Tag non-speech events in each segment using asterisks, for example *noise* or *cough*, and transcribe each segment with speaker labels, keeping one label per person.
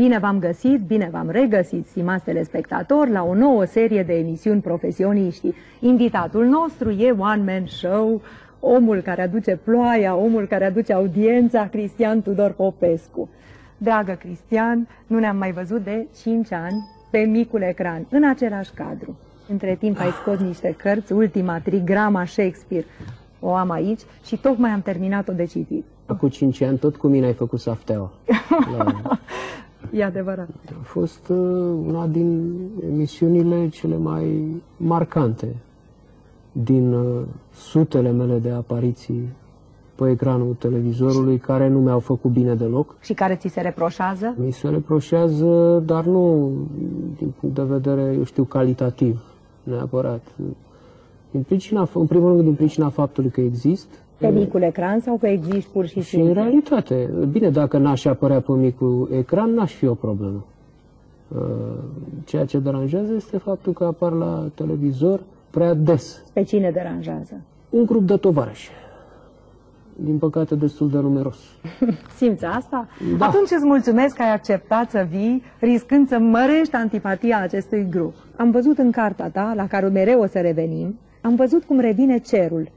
Speaker 1: Bine v-am găsit, bine v-am regăsit, stimați telespectatori, la o nouă serie de emisiuni profesioniști. Invitatul nostru e One Man Show, omul care aduce ploaia, omul care aduce audiența, Cristian Tudor Popescu. Dragă Cristian, nu ne-am mai văzut de 5 ani pe micul ecran, în același cadru. Între timp ai scos niște cărți, ultima, Trigrama Shakespeare, o am aici și tocmai am terminat-o de citit.
Speaker 2: Acum 5 ani tot cu mine ai făcut safteaua. La... *laughs*
Speaker 1: E adevărat.
Speaker 2: A fost uh, una din emisiunile cele mai marcante din uh, sutele mele de apariții pe ecranul televizorului care nu mi-au făcut bine deloc.
Speaker 1: Și care ți se reproșează?
Speaker 2: Mi se reproșează, dar nu din punct de vedere, eu știu, calitativ, neapărat. Din pricina, în primul rând, din pricina faptului că exist,
Speaker 1: Pe micul ecran sau că existi pur și
Speaker 2: Și în
Speaker 1: simplu?
Speaker 2: realitate, bine, dacă n-aș apărea pe micul ecran, n-aș fi o problemă. Uh, Ceea ce deranjează este faptul că apar la televizor prea des.
Speaker 1: Pe cine deranjează?
Speaker 2: Un grup de tovarăși, din păcate destul de numeros. *laughs*
Speaker 1: Simți asta?
Speaker 2: Da.
Speaker 1: Atunci îți mulțumesc că ai acceptat să vii, riscând să mărești antipatia acestui grup. Am văzut în cartea ta, la care mereu o să revenim, am văzut cum revine cerul.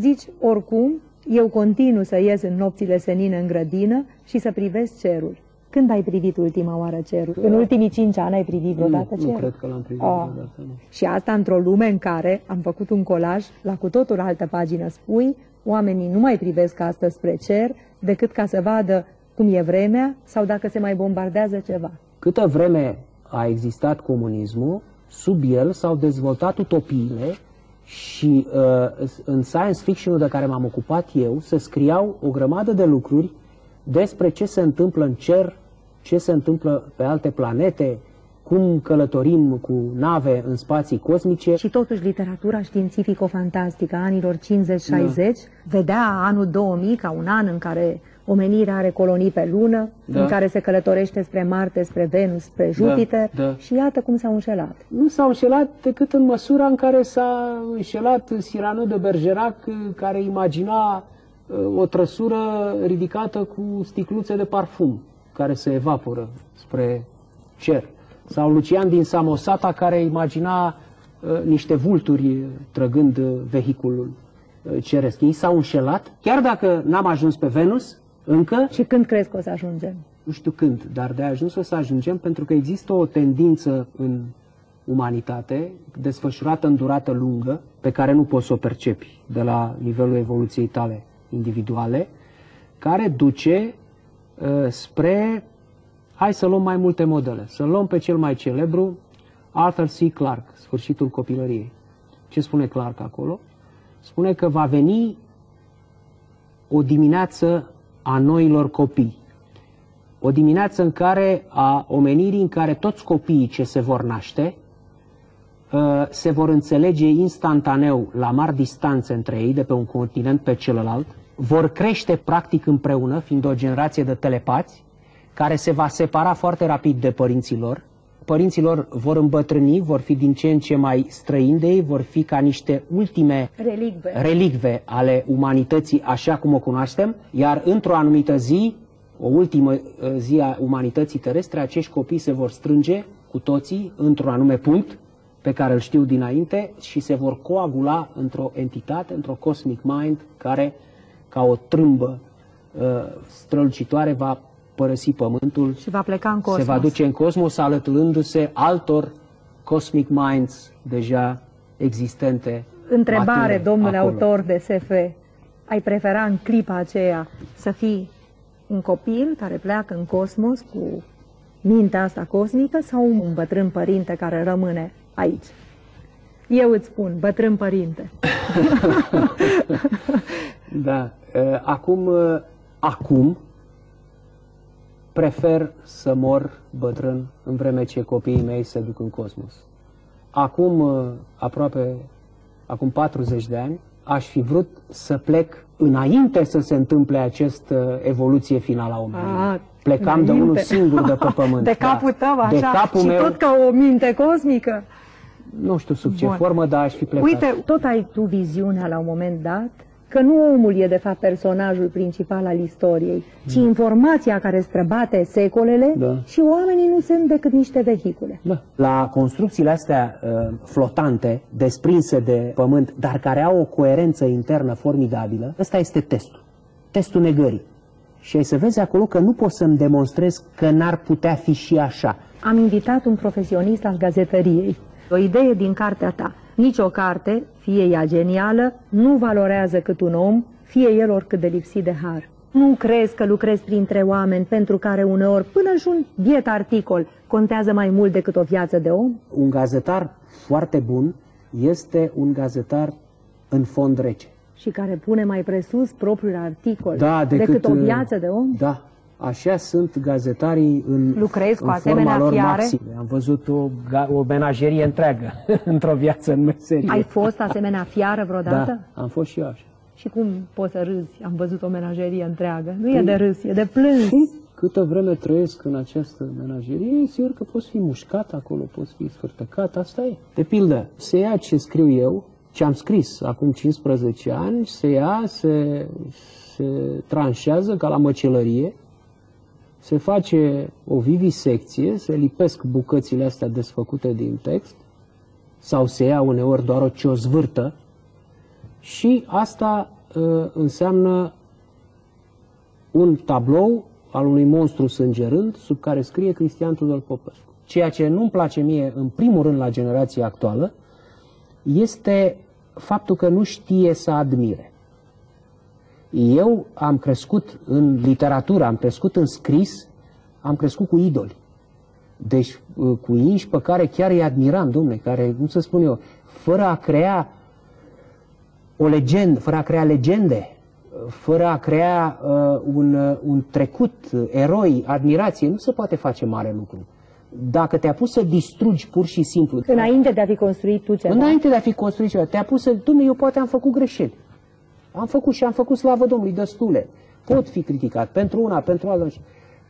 Speaker 1: Zici, oricum, eu continu să ies în nopțile senine în grădină și să privesc cerul. Când ai privit ultima oară cerul? În ultimii cinci ani ai privit vreodată
Speaker 2: nu,
Speaker 1: cerul?
Speaker 2: nu cred că l-am privit
Speaker 1: Ah.
Speaker 2: vreodată. Nu.
Speaker 1: Și asta într-o lume în care am făcut un colaj, la cu totul altă pagină spui, oamenii nu mai privesc astăzi spre cer decât ca să vadă cum e vremea sau dacă se mai bombardează ceva.
Speaker 2: Câtă vreme a existat comunismul, sub el s-au dezvoltat utopiile și uh, în science fiction de care m-am ocupat eu se scriau o grămadă de lucruri despre ce se întâmplă în cer, ce se întâmplă pe alte planete, cum călătorim cu nave în spații cosmice.
Speaker 1: Și totuși literatura științifico-fantastică a anilor 50-60 vedea anul 2000 ca un an în care omenirea are colonii pe lună,
Speaker 2: Da.
Speaker 1: în care se călătorește spre Marte, spre Venus, spre Jupiter
Speaker 2: da.
Speaker 1: și iată cum s-au înșelat.
Speaker 2: Nu s-au înșelat decât în măsura în care s-a înșelat Cyrano de Bergerac, care imagina uh, o trăsură ridicată cu sticluțe de parfum care se evaporă spre cer. Sau Lucian din Samosata, care imagina uh, niște vulturi uh, trăgând uh, vehiculul uh, ceresc. Ei s-au înșelat, chiar dacă n-am ajuns pe Venus, încă,
Speaker 1: Și când crezi că o să ajungem?
Speaker 2: nu știu când, dar de ajuns o să ajungem pentru că există o tendință în umanitate desfășurată în durată lungă, pe care nu poți să o percepi de la nivelul evoluției tale individuale, care duce uh, spre, hai să luăm mai multe modele, să luăm pe cel mai celebru, Arthur C. Clarke, Sfârșitul copilăriei. Ce spune Clarke acolo? Spune că va veni o dimineață a noilor copii. O dimineață în care, a omenirii în care toți copiii ce se vor naște uh, se vor înțelege instantaneu la mari distanțe între ei, de pe un continent pe celălalt, vor crește practic împreună, fiind o generație de telepați, care se va separa foarte rapid de părinții lor. Părinții lor vor îmbătrâni, vor fi din ce în ce mai străini de ei, vor fi ca niște ultime
Speaker 1: Relicve.
Speaker 2: relicve ale umanității așa cum o cunoaștem, iar într-o anumită zi, o ultimă uh, zi a umanității terestre, acești copii se vor strânge cu toții într-un anume punct pe care îl știu dinainte și se vor coagula într-o entitate, într-o cosmic mind care, ca o trâmbă uh, strălucitoare, va părăsi Pământul,
Speaker 1: Și va pleca în cosmos.
Speaker 2: se va duce în cosmos alăturându-se altor cosmic minds deja existente.
Speaker 1: Întrebare,
Speaker 2: matine,
Speaker 1: domnule
Speaker 2: acolo.
Speaker 1: autor de SF, ai prefera în clipa aceea să fii un copil care pleacă în cosmos cu mintea asta cosmică sau un bătrân părinte care rămâne aici? Eu îți spun, bătrân părinte. *laughs*
Speaker 2: Da. Uh, Acum, uh, acum prefer să mor bătrân în vreme ce copiii mei se duc în cosmos. Acum, uh, aproape, acum 40 de ani, aș fi vrut să plec înainte să se întâmple această evoluție finală a omenirii.
Speaker 1: Ah,
Speaker 2: Plecam de
Speaker 1: înainte.
Speaker 2: unul singur de pe *laughs* pământ.
Speaker 1: De capul
Speaker 2: da.
Speaker 1: tău, așa,
Speaker 2: De capul
Speaker 1: și
Speaker 2: meu,
Speaker 1: tot ca o minte cosmică.
Speaker 2: nu știu sub ce
Speaker 1: Bun.
Speaker 2: formă, dar aș fi plecat.
Speaker 1: Uite, tot ai tu viziunea la un moment dat că nu omul e de fapt personajul principal al istoriei, ci
Speaker 2: Da.
Speaker 1: informația care străbate secolele
Speaker 2: Da.
Speaker 1: și oamenii nu sunt decât niște vehicule.
Speaker 2: Da. La construcțiile astea uh, flotante, desprinse de pământ, dar care au o coerență internă formidabilă, ăsta este testul. Testul negării. Și ai să vezi acolo că nu poți să-mi demonstrez că n-ar putea fi și așa.
Speaker 1: Am invitat un profesionist al gazetăriei. O idee din cartea ta. Nici o carte, fie ea genială, nu valorează cât un om, fie el oricât de lipsit de har. Nu crezi că lucrezi printre oameni pentru care uneori, până și un biet articol, contează mai mult decât o viață de om?
Speaker 2: Un gazetar foarte bun este un gazetar în fond rece.
Speaker 1: Și care pune mai presus propriul articol
Speaker 2: Da, decât,
Speaker 1: decât o
Speaker 2: uh,
Speaker 1: viață de om?
Speaker 2: Da, așa sunt gazetarii în,
Speaker 1: Lucrezi cu
Speaker 2: în
Speaker 1: asemenea
Speaker 2: forma lor
Speaker 1: fiare?
Speaker 2: maximă. Am văzut o, ga- o menagerie întreagă *laughs* într-o viață în meserie.
Speaker 1: Ai fost asemenea fiară vreodată?
Speaker 2: Da, am fost și eu așa.
Speaker 1: Și cum poți să râzi? Am văzut o menagerie întreagă. Nu e de râs, e de plâns.
Speaker 2: Câtă vreme trăiesc în această menagerie, sigur că poți fi mușcat acolo, poți fi sfârtăcat, asta e. De pildă, se ia ce scriu eu, ce am scris acum 15 ani, se ia, se, se tranșează ca la măcelărie, se face o vivisecție, se lipesc bucățile astea desfăcute din text, sau se ia uneori doar o ciozvârtă, și asta uh, înseamnă un tablou al unui monstru sângerând sub care scrie Cristian Tudor Popescu. Ceea ce nu-mi place mie, în primul rând, la generația actuală, este faptul că nu știe să admire. Eu am crescut în literatură, am crescut în scris, am crescut cu idoli. Deci uh, cu inși pe care chiar îi admiram, domne, care, cum să spun eu, fără a crea o legendă, fără a crea legende, fără a crea uh, un, uh, un trecut, uh, eroi, admirație, nu se poate face mare lucru. Dacă te-a pus să distrugi pur și simplu,
Speaker 1: Înainte de a fi construit tu ceva.
Speaker 2: înainte de a fi construit ceva, te-a pus să, dumne, eu poate am făcut greșeli. Am făcut și am făcut slavă Domnului destule. Pot fi criticat pentru una, pentru alta.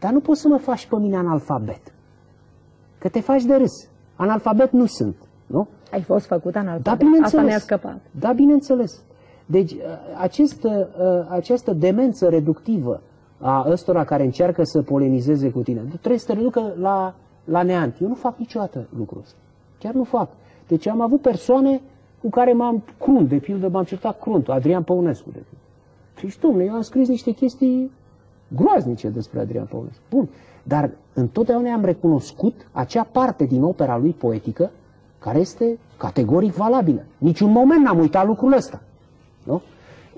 Speaker 2: Dar nu poți să mă faci pe mine analfabet. Că te faci de râs. Analfabet nu sunt, nu?
Speaker 1: Ai fost făcut analfabet.
Speaker 2: Da, bineînțeles.
Speaker 1: Asta mi-a scăpat.
Speaker 2: Da, bineînțeles. Deci, acest, această demență reductivă a ăstora care încearcă să polemizeze cu tine, trebuie să te reducă la, la neant. Eu nu fac niciodată lucrul ăsta. Chiar nu fac. Deci am avut persoane cu care m-am crunt, de pildă m-am certat crunt, Adrian Păunescu, de pildă. Și domnule, eu am scris niște chestii groaznice despre Adrian Păunescu. Bun, dar întotdeauna am recunoscut acea parte din opera lui poetică care este categoric valabilă. Niciun moment n-am uitat lucrul ăsta. Nu?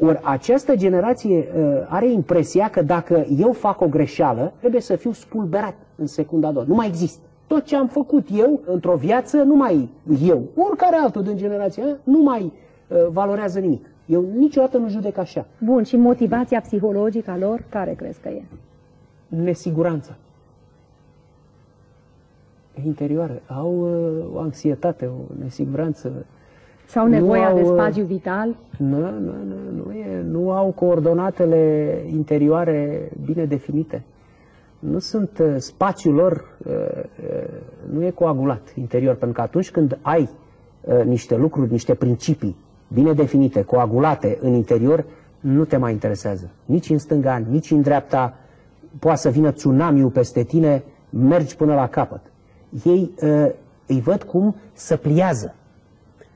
Speaker 2: Ori această generație uh, are impresia că dacă eu fac o greșeală, trebuie să fiu spulberat în secunda a doua. Nu mai există. Tot ce am făcut eu într-o viață, nu mai eu, oricare altul din generația mea, nu mai uh, valorează nimic. Eu niciodată nu judec așa.
Speaker 1: Bun, și motivația psihologică a lor, care crezi că e?
Speaker 2: Nesiguranța. Interioară. Au uh, o anxietate, o nesiguranță.
Speaker 1: Sau
Speaker 2: Nu
Speaker 1: nevoia
Speaker 2: au,
Speaker 1: de
Speaker 2: uh,
Speaker 1: spațiu vital?
Speaker 2: Nu, nu, nu, nu, e, nu au coordonatele interioare bine definite. Nu sunt, uh, spațiul lor uh, uh, nu e coagulat interior, pentru că atunci când ai uh, niște lucruri, niște principii bine definite, coagulate în interior, nu te mai interesează. Nici în stânga, nici în dreapta, poate să vină tsunamiul peste tine, mergi până la capăt. Ei uh, îi văd cum să pliază.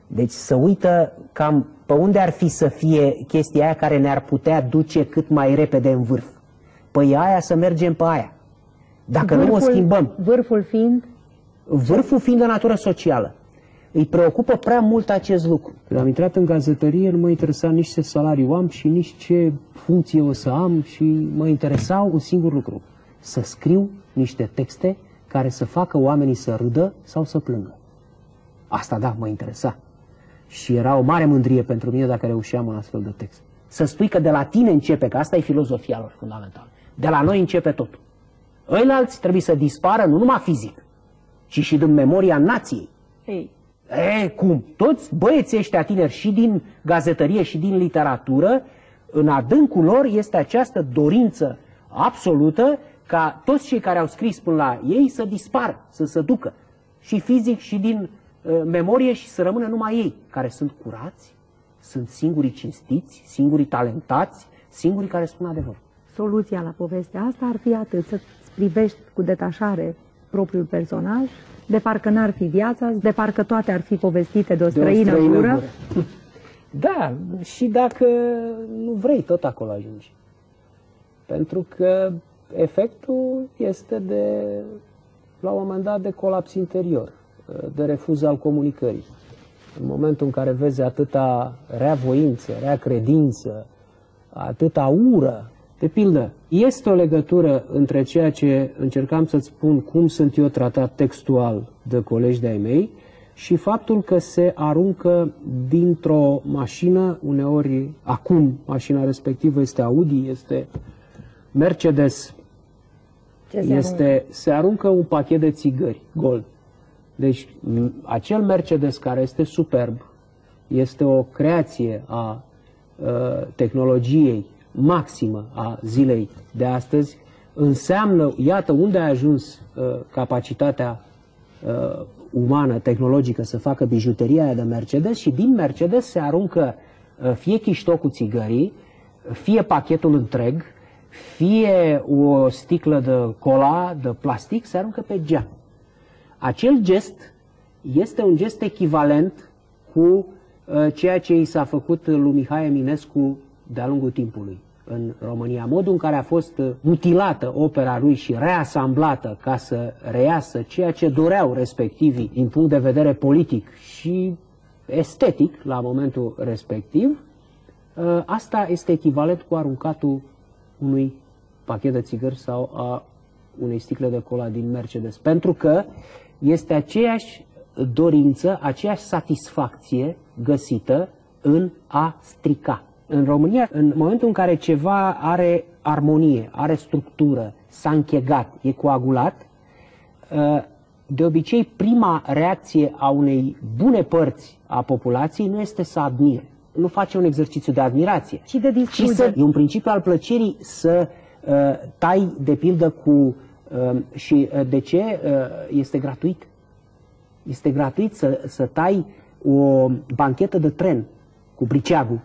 Speaker 2: Deci să uită cam pe unde ar fi să fie chestia aia care ne-ar putea duce cât mai repede în vârf. Păi aia să mergem pe aia. Dacă nu o schimbăm,
Speaker 1: Vârful fiind?
Speaker 2: vârful fiind de natură socială, îi preocupă prea mult acest lucru. Când am intrat în gazetărie, nu mă interesa nici ce salariu am și nici ce funcție o să am și mă interesa un singur lucru. Să scriu niște texte care să facă oamenii să râdă sau să plângă. Asta, da, mă interesa. Și era o mare mândrie pentru mine dacă reușeam un astfel de text. Să spui că de la tine începe, că asta e filozofia lor fundamentală. De la noi începe totul. Ăilalți trebuie să dispară nu numai fizic, ci și din memoria nației.
Speaker 1: Ei,
Speaker 2: E, cum? Toți băieții ăștia tineri și din gazetărie și din literatură, în adâncul lor este această dorință absolută ca toți cei care au scris până la ei să dispară, să se ducă. Și fizic și din uh, memorie și să rămână numai ei, care sunt curați, sunt singurii cinstiți, singurii talentați, singurii care spun adevărul.
Speaker 1: Soluția la povestea asta ar fi atât, să privești cu detașare propriul personaj, de parcă n-ar fi viața, de parcă toate ar fi povestite de o străină, de o străină gură. gură.
Speaker 2: Da, și dacă nu vrei, tot acolo ajungi. Pentru că efectul este de, la un moment dat, de colaps interior, de refuz al comunicării. În momentul în care vezi atâta rea voință, rea credință, atâta ură, de pildă, este o legătură între ceea ce încercam să-ți spun cum sunt eu tratat textual de colegi de-ai mei și faptul că se aruncă dintr-o mașină, uneori acum mașina respectivă este Audi, este Mercedes,
Speaker 1: ce se,
Speaker 2: este,
Speaker 1: aruncă?
Speaker 2: se aruncă un pachet de țigări gold. Deci acel Mercedes care este superb, este o creație a uh, tehnologiei maximă a zilei de astăzi, înseamnă, iată, unde a ajuns uh, capacitatea uh, umană, tehnologică, să facă bijuteria aia de Mercedes și din Mercedes se aruncă uh, fie chiștocul țigării, fie pachetul întreg, fie o sticlă de cola, de plastic, se aruncă pe geam. Acel gest este un gest echivalent cu uh, ceea ce i s-a făcut lui Mihai Eminescu de-a lungul timpului în România. Modul în care a fost uh, mutilată opera lui și reasamblată ca să reiasă ceea ce doreau respectivii din punct de vedere politic și estetic la momentul respectiv, uh, asta este echivalent cu aruncatul unui pachet de țigări sau a unei sticle de cola din Mercedes. Pentru că este aceeași dorință, aceeași satisfacție găsită în a strica. În România, în momentul în care ceva are armonie, are structură, s-a închegat, e coagulat, ă, de obicei prima reacție a unei bune părți a populației nu este să admire. Nu face un exercițiu de admirație.
Speaker 1: Ci de
Speaker 2: ci să, E un principiu al plăcerii să uh, tai de pildă cu... Uh, și uh, de ce? Uh, este gratuit. Este gratuit să, să tai o banchetă de tren cu briceagul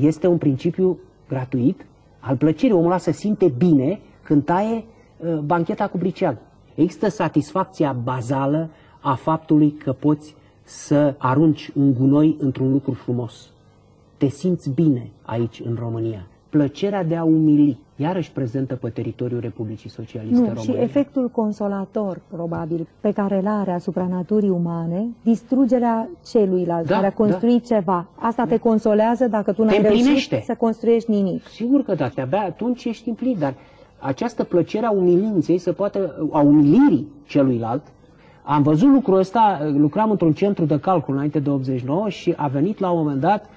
Speaker 2: este un principiu gratuit al plăcerii. Omul ăla se simte bine când taie uh, bancheta cu briceag. Există satisfacția bazală a faptului că poți să arunci un gunoi într-un lucru frumos. Te simți bine aici, în România. Plăcerea de a umili iarăși prezentă pe teritoriul Republicii Socialiste
Speaker 1: nu,
Speaker 2: Române.
Speaker 1: Și efectul consolator, probabil, pe care îl are asupra naturii umane, distrugerea celuilalt da, care a construit da. ceva. Asta da. te consolează dacă tu n-ai reușit să construiești nimic.
Speaker 2: Sigur că da, abia atunci ești împlinit, dar această plăcere a umilinței se poate, a umilirii celuilalt, am văzut lucrul ăsta, lucram într-un centru de calcul înainte de 89 și a venit la un moment dat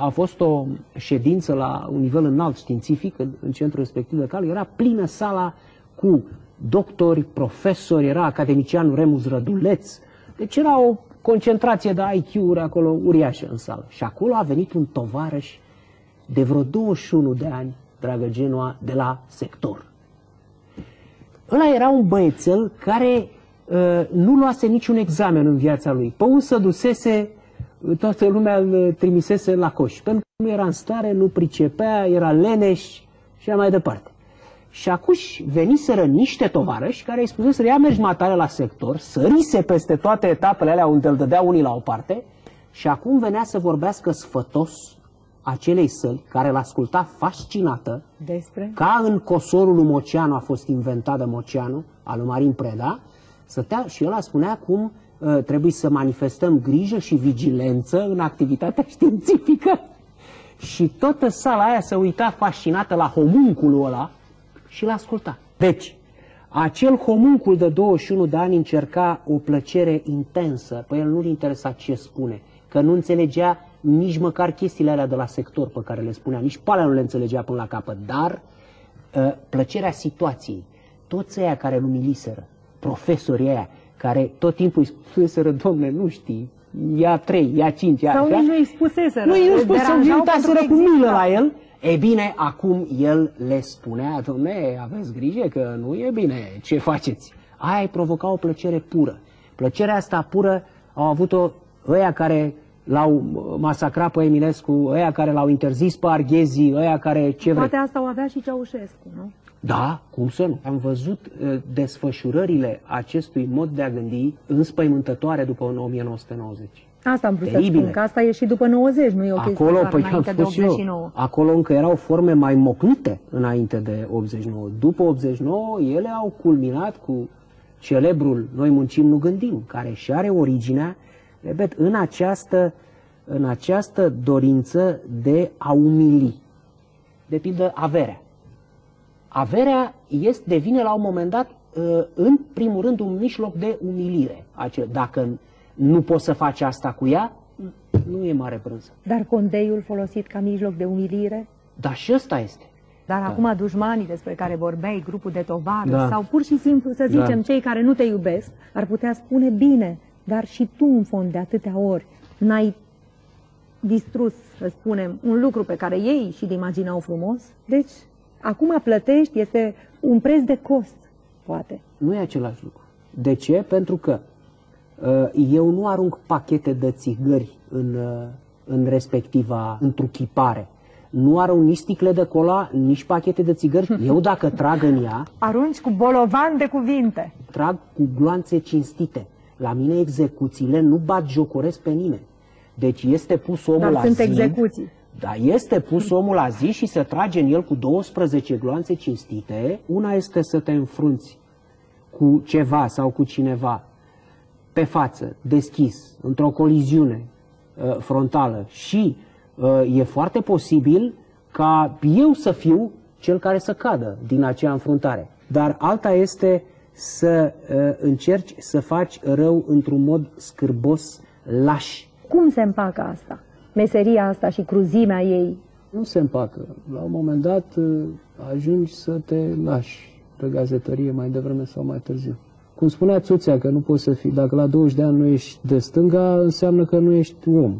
Speaker 2: a fost o ședință la un nivel înalt științific în, în centrul respectiv de cal, era plină sala cu doctori, profesori, era academicianul Remus Răduleț, deci era o concentrație de IQ-uri acolo uriașă în sală. Și acolo a venit un tovarăș de vreo 21 de ani, dragă Genoa, de la sector. Ăla era un băiețel care uh, nu luase niciun examen în viața lui. Pe un să dusese toată lumea îl trimisese la coș. Pentru că nu era în stare, nu pricepea, era leneș și așa mai departe. Și acuși veniseră niște tovarăși care îi spuseseră, ia mergi matare la sector, sărise peste toate etapele alea unde îl dădea unii la o parte și acum venea să vorbească sfătos acelei săli care l asculta fascinată
Speaker 1: Despre?
Speaker 2: ca în cosorul lui Moceanu a fost inventat de Moceanu, al lui Marin Preda, stătea și el spunea cum Uh, trebuie să manifestăm grijă și vigilență în activitatea *laughs* științifică. Și toată sala aia se uita fascinată la homunculul ăla și l-asculta. Deci, acel homuncul de 21 de ani încerca o plăcere intensă. Pe el nu-l interesa ce spune, că nu înțelegea nici măcar chestiile alea de la sector pe care le spunea, nici pe alea nu le înțelegea până la capăt, dar uh, plăcerea situației. Toți ăia care îl umiliseră, profesorii aia, care tot timpul îi spuseseră, domne, nu știi, ia trei, ia cinci, ia
Speaker 1: Sau așa. nici nu îi spuseseră.
Speaker 2: Nu îi spuseseră, îi uitaseră cu milă la el. E bine, acum el le spunea, domne, aveți grijă că nu e bine, ce faceți? Aia îi provoca o plăcere pură. Plăcerea asta pură au avut-o ăia care l-au masacrat pe Eminescu, ăia care l-au interzis pe Arghezi, ăia care ce vrei.
Speaker 1: Poate asta o avea și Ceaușescu, nu?
Speaker 2: Da, cum să nu? Am văzut uh, desfășurările acestui mod de a gândi înspăimântătoare după 1990.
Speaker 1: Asta am vrut să spun, că asta e și după 90, nu e o chestie
Speaker 2: acolo,
Speaker 1: doar
Speaker 2: păi,
Speaker 1: înainte
Speaker 2: am
Speaker 1: de
Speaker 2: spus
Speaker 1: 89.
Speaker 2: Eu, acolo încă erau forme mai mocnite înainte de 89. După 89, ele au culminat cu celebrul Noi muncim, nu gândim, care și are originea, repet, în această, în această dorință de a umili. De pildă, averea. Averea este, devine la un moment dat, uh, în primul rând, un mijloc de umilire. Acel, dacă nu poți să faci asta cu ea, nu e mare brânză.
Speaker 1: Dar condeiul folosit ca mijloc de umilire?
Speaker 2: Dar și ăsta este.
Speaker 1: Dar da. acum dușmanii despre care vorbeai, grupul de tovară,
Speaker 2: Da.
Speaker 1: sau pur și simplu, să zicem,
Speaker 2: Da.
Speaker 1: cei care nu te iubesc, ar putea spune bine, dar și tu, în fond, de atâtea ori, n-ai distrus, să spunem, un lucru pe care ei și-l imaginau frumos. Deci, acum plătești, este un preț de cost, poate.
Speaker 2: Nu e același lucru. De ce? Pentru că uh, eu nu arunc pachete de țigări în, uh, în respectiva întruchipare. Nu arunc nici sticle de cola, nici pachete de țigări. *laughs* Eu dacă trag în ea,
Speaker 1: Arunci cu bolovan de cuvinte.
Speaker 2: trag cu gloanțe cinstite. La mine execuțiile nu bat jocoresc pe nimeni. Deci este pus omul
Speaker 1: Dar
Speaker 2: la
Speaker 1: sunt
Speaker 2: zi,
Speaker 1: execuții.
Speaker 2: Da, este pus omul la zi și se trage în el cu 12 gloanțe cinstite. Una este să te înfrunți cu ceva sau cu cineva pe față, deschis, într-o coliziune uh, frontală și uh, e foarte posibil ca eu să fiu cel care să cadă din acea înfruntare. Dar alta este să uh, încerci să faci rău într-un mod scârbos, laș.
Speaker 1: Cum se împacă asta? Meseria asta și cruzimea ei.
Speaker 2: Nu se împacă. La un moment dat uh, ajungi să te lași pe gazetărie mai devreme sau mai târziu. Cum spunea Țuțea că nu poți să fii, dacă la 20 de ani nu ești de stânga, înseamnă că nu ești om.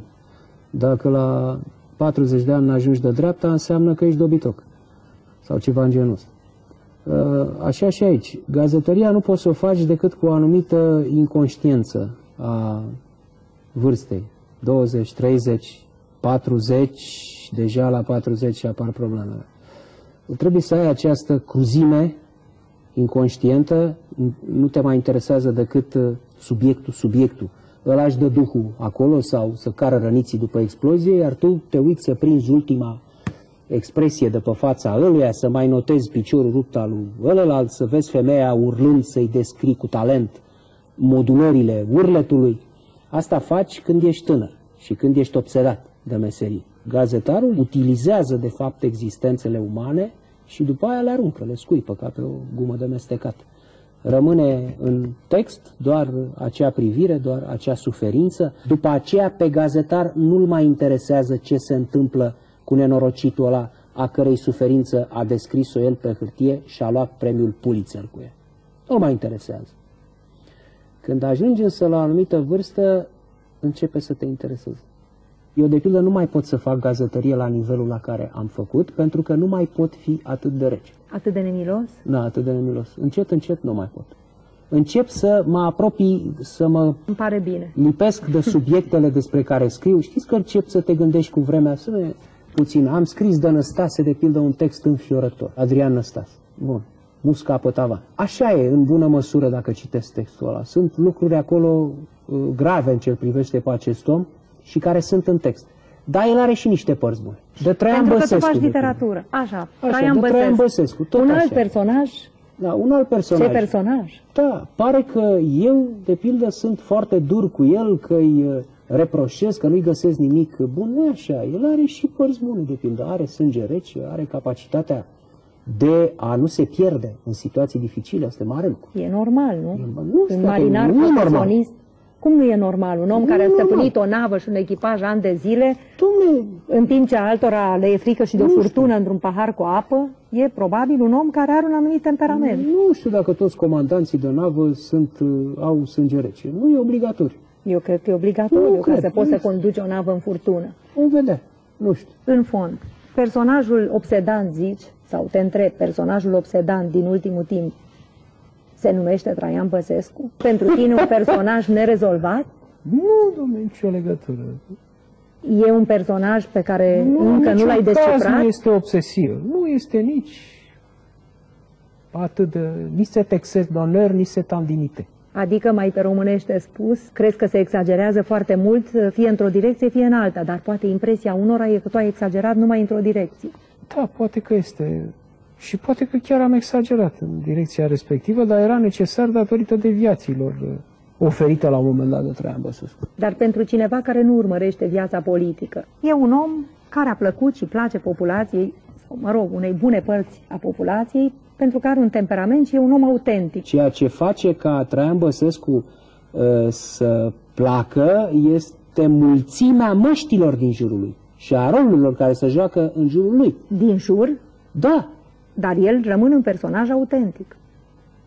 Speaker 2: Dacă la 40 de ani nu ajungi de dreapta, înseamnă că ești dobitoc. Sau ceva în genul ăsta. Uh, Așa și aici. Gazetăria nu poți să o faci decât cu o anumită inconștiență a vârstei. 20, 30, 40, deja la 40 apar problemele. Trebuie să ai această cruzime inconștientă, nu te mai interesează decât uh, subiectul, subiectul. Ăla își dă duhul acolo sau să cară răniții după explozie, iar tu te uiți să prinzi ultima expresie de pe fața ăluia, să mai notezi piciorul rupt al lui ălălalt, să vezi femeia urlând să-i descrii cu talent modulările urletului. Asta faci când ești tânăr și când ești obsedat de meserie. Gazetarul utilizează, de fapt, existențele umane și după aia le aruncă, le scuipă ca pe o gumă de mestecat. Rămâne în text doar acea privire, doar acea suferință. După aceea, pe gazetar nu-l mai interesează ce se întâmplă cu nenorocitul ăla a cărei suferință a descris-o el pe hârtie și a luat premiul Pulitzer cu el. Nu mai interesează. Când ajungi însă la o anumită vârstă, începe să te intereseze. Eu, de pildă, nu mai pot să fac gazetărie la nivelul la care am făcut, pentru că nu mai pot fi atât de rece.
Speaker 1: Atât de nemilos?
Speaker 2: Da, atât de nemilos. Încet, încet nu mai pot. Încep să mă apropii, să mă
Speaker 1: Îmi pare bine.
Speaker 2: lipesc de subiectele despre care scriu. Știți că încep să te gândești cu vremea, să ne puțin. Am scris de Năstase, de pildă, un text înfiorător. Adrian Năstase. Bun. Musca pe tavan. Așa e, în bună măsură, dacă citesc textul ăla. Sunt lucruri acolo uh, grave în ce privește pe acest om și care sunt în text. Dar el are și niște părți bune. De Traian
Speaker 1: Pentru că tu
Speaker 2: Băsescu,
Speaker 1: faci
Speaker 2: de pildă.
Speaker 1: literatură. Așa,
Speaker 2: Așa,
Speaker 1: Traian
Speaker 2: de Traian
Speaker 1: Băsescu.
Speaker 2: Băsescu, tot
Speaker 1: Un
Speaker 2: așa.
Speaker 1: alt personaj?
Speaker 2: Da, un alt personaj.
Speaker 1: Ce personaj?
Speaker 2: Da, pare că eu, de pildă, sunt foarte dur cu el, că îi uh, reproșez, că nu-i găsesc nimic bun. Nu e așa. El are și părți bune, de pildă. Are sânge rece, are capacitatea de a nu se pierde în situații dificile. Asta e mare lucru.
Speaker 1: E normal, nu?
Speaker 2: Nu știu
Speaker 1: Un
Speaker 2: dacă e-
Speaker 1: marinar
Speaker 2: nu e normal.
Speaker 1: profesionist. Cum nu e normal? Un om
Speaker 2: Nu
Speaker 1: care a
Speaker 2: e normal.
Speaker 1: stăpânit o navă și un echipaj ani de zile,
Speaker 2: Dom'le,
Speaker 1: în timp ce altora le e frică și de o
Speaker 2: Nu știu.
Speaker 1: furtună într-un pahar cu apă, e probabil un om care are un anumit temperament.
Speaker 2: nu știu dacă toți comandanții de navă sunt, uh, au sânge rece. Nu e obligatoriu.
Speaker 1: Eu cred că e obligatoriu
Speaker 2: Nu
Speaker 1: ca
Speaker 2: cred,
Speaker 1: să poți
Speaker 2: nu
Speaker 1: să conduci o navă în furtună.
Speaker 2: Vom vedea. Nu știu.
Speaker 1: În fond, personajul obsedant, zici, sau te întreb, personajul obsedant din ultimul timp se numește Traian Băsescu? Pentru tine un personaj nerezolvat?
Speaker 2: Nu, domnule, nicio legătură.
Speaker 1: E un personaj pe care
Speaker 2: Nu,
Speaker 1: încă
Speaker 2: în
Speaker 1: nu l-ai
Speaker 2: niciun caz
Speaker 1: descifrat?
Speaker 2: Nu este obsesiv. Nu este nici atât de... Nici cet excès d'honneur, nici cet andinite.
Speaker 1: Adică, mai pe românește spus, crezi că se exagerează foarte mult, fie într-o direcție, fie în alta, dar poate impresia unora e că tu ai exagerat numai într-o direcție.
Speaker 2: Da, poate că este. Și poate că chiar am exagerat în direcția respectivă, dar era necesar datorită deviațiilor uh, oferite la un moment dat de Traian Băsescu.
Speaker 1: Dar pentru cineva care nu urmărește viața politică, e un om care a plăcut și place populației, sau, mă rog, unei bune părți a populației, pentru că are un temperament și e un om autentic.
Speaker 2: Ceea ce face ca Traian Băsescu uh, să placă este mulțimea măștilor din jurul lui și a rolurilor care se joacă în jurul lui.
Speaker 1: Din jur,
Speaker 2: Da,
Speaker 1: dar el rămâne un personaj autentic.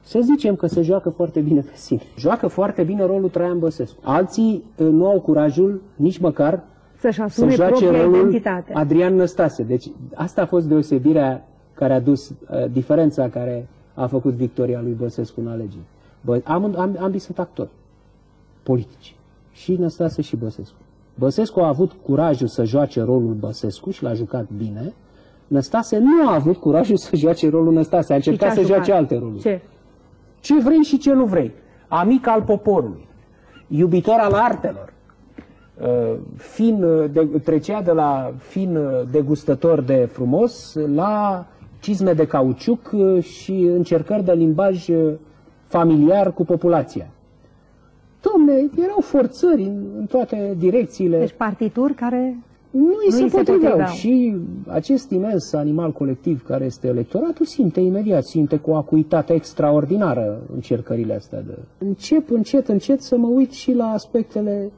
Speaker 2: Să zicem că se joacă foarte bine pe sine. Joacă foarte bine rolul Traian Băsescu. Alții uh, nu au curajul nici măcar
Speaker 1: Să-și
Speaker 2: să
Speaker 1: asume
Speaker 2: joace
Speaker 1: propria
Speaker 2: rolul
Speaker 1: identitate.
Speaker 2: Adrian Năstase. Deci asta a fost deosebirea care a dus, uh, diferența care a făcut victoria lui Băsescu în alegeri. Bă, am, am, ambii sunt actori politici. Și Năstase și Băsescu. Băsescu a avut curajul să joace rolul Băsescu și l-a jucat bine. Năstase nu a avut curajul să joace rolul Năstase, a
Speaker 1: Și ce
Speaker 2: încercat
Speaker 1: a
Speaker 2: să
Speaker 1: jucat?
Speaker 2: joace alte roluri.
Speaker 1: Ce?
Speaker 2: Ce vrei și ce nu vrei. Amic al poporului, iubitor al artelor, uh, fin, uh, de, trecea de la fin uh, degustător de frumos la cizme de cauciuc uh, și încercări de limbaj uh, familiar cu populația. Domne, erau forțări în, în toate direcțiile.
Speaker 1: Deci partituri care
Speaker 2: Nu îi
Speaker 1: Nu
Speaker 2: se
Speaker 1: îi se
Speaker 2: potriveau.
Speaker 1: potriveau.
Speaker 2: Și acest imens animal colectiv care este electoratul simte imediat, simte cu o acuitate extraordinară încercările astea. De... Încep încet, încet să mă uit și la aspectele,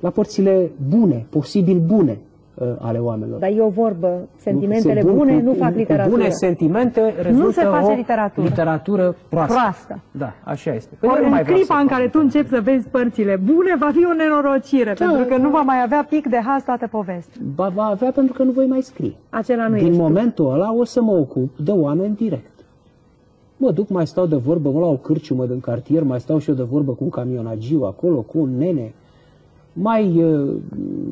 Speaker 2: la părțile bune, posibil bune uh, ale oamenilor.
Speaker 1: Dar e o vorbă, sentimentele
Speaker 2: Se bun-
Speaker 1: bune
Speaker 2: cu-
Speaker 1: nu fac
Speaker 2: cu
Speaker 1: literatură.
Speaker 2: bune sentimente rezultă
Speaker 1: se face
Speaker 2: o
Speaker 1: literatură.
Speaker 2: literatură proastă.
Speaker 1: Proastă.
Speaker 2: Da, așa este. Păi
Speaker 1: Ori
Speaker 2: nu
Speaker 1: în
Speaker 2: mai vreau
Speaker 1: clipa
Speaker 2: să
Speaker 1: în
Speaker 2: fac
Speaker 1: care tu
Speaker 2: literatură.
Speaker 1: începi să vezi părțile bune, va fi o nenorocire,
Speaker 2: Da,
Speaker 1: pentru că
Speaker 2: da.
Speaker 1: nu va mai avea pic de has toată povestea.
Speaker 2: Ba, va avea pentru că nu voi mai scrie.
Speaker 1: Acela nu
Speaker 2: Din
Speaker 1: ești tu.
Speaker 2: momentul ăla o să mă ocup de oameni direct. Mă duc, mai stau de vorbă, mă la o cârciumă din cartier, mai stau și eu de vorbă cu un camionagiu acolo, cu un nene. Mai uh,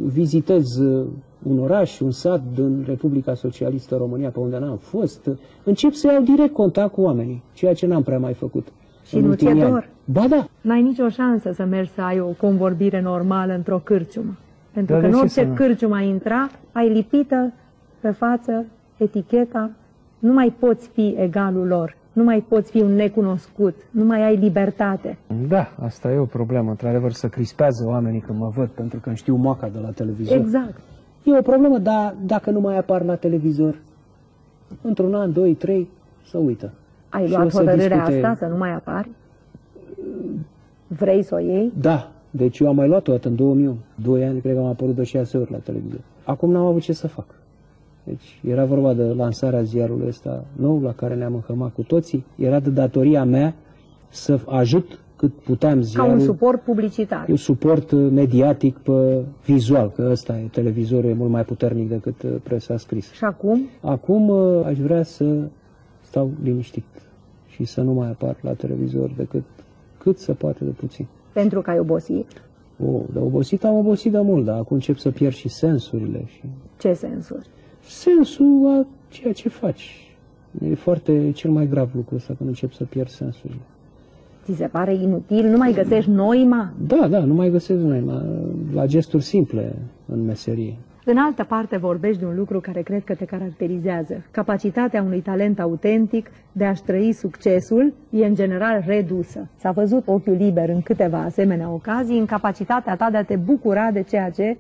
Speaker 2: vizitez uh, un oraș, un sat din Republica Socialistă România, pe unde n-am fost. Încep să iau direct contact cu oamenii, ceea ce n-am prea mai făcut.
Speaker 1: Și
Speaker 2: în
Speaker 1: nu ți-e
Speaker 2: ultimii ani.
Speaker 1: dor?
Speaker 2: Ba da,
Speaker 1: N-ai nicio șansă să mergi să ai o convorbire normală într-o cârciumă. Pentru
Speaker 2: Dar
Speaker 1: că
Speaker 2: de
Speaker 1: în
Speaker 2: ce să
Speaker 1: orice
Speaker 2: nu?
Speaker 1: cârciumă ai intra, ai lipită pe față eticheta, nu mai poți fi egalul lor, nu mai poți fi un necunoscut, nu mai ai libertate.
Speaker 2: da, asta e o problemă. Într-adevăr, să crispează oamenii când mă văd, pentru că îmi știu moaca de la televizor.
Speaker 1: Exact.
Speaker 2: E o problemă, dar dacă nu mai apar la televizor, într-un an, doi, trei, să uită.
Speaker 1: Ai
Speaker 2: Și
Speaker 1: luat
Speaker 2: o să
Speaker 1: hotărârea
Speaker 2: discute-
Speaker 1: asta să nu mai apari? Vrei să o iei?
Speaker 2: Da, deci eu am mai luat-o dată în 2001. Doi ani, cred că am apărut de șase ori la televizor. Acum n-am avut ce să fac. Deci era vorba de lansarea ziarului ăsta nou, la care ne-am înhămat cu toții. Era de datoria mea să ajut cât puteam
Speaker 1: Ca
Speaker 2: ziarul.
Speaker 1: un suport publicitar.
Speaker 2: un suport uh, mediatic pe vizual, că ăsta e, televizorul e mult mai puternic decât uh, presa scrisă.
Speaker 1: Și acum,
Speaker 2: Acum uh, aș vrea să stau liniștit și să nu mai apar la televizor decât cât se poate de puțin.
Speaker 1: pentru că ai obosit,
Speaker 2: O, de obosit am obosit de mult, dar acum încep să pierd și sensurile. Și...
Speaker 1: ce sensuri?
Speaker 2: Sensul a ceea ce faci. E foarte e cel mai grav lucru ăsta când încep să pierd sensurile.
Speaker 1: Ți se pare inutil? Nu mai găsești noima?
Speaker 2: Da, da, nu mai găsesc noi la, la gesturi simple în meserie.
Speaker 1: În altă parte vorbești de un lucru care cred că te caracterizează. Capacitatea unui talent autentic de a-și trăi succesul e în general redusă. S-a văzut ochiul liber în câteva asemenea ocazii în capacitatea ta de a te bucura de ceea ce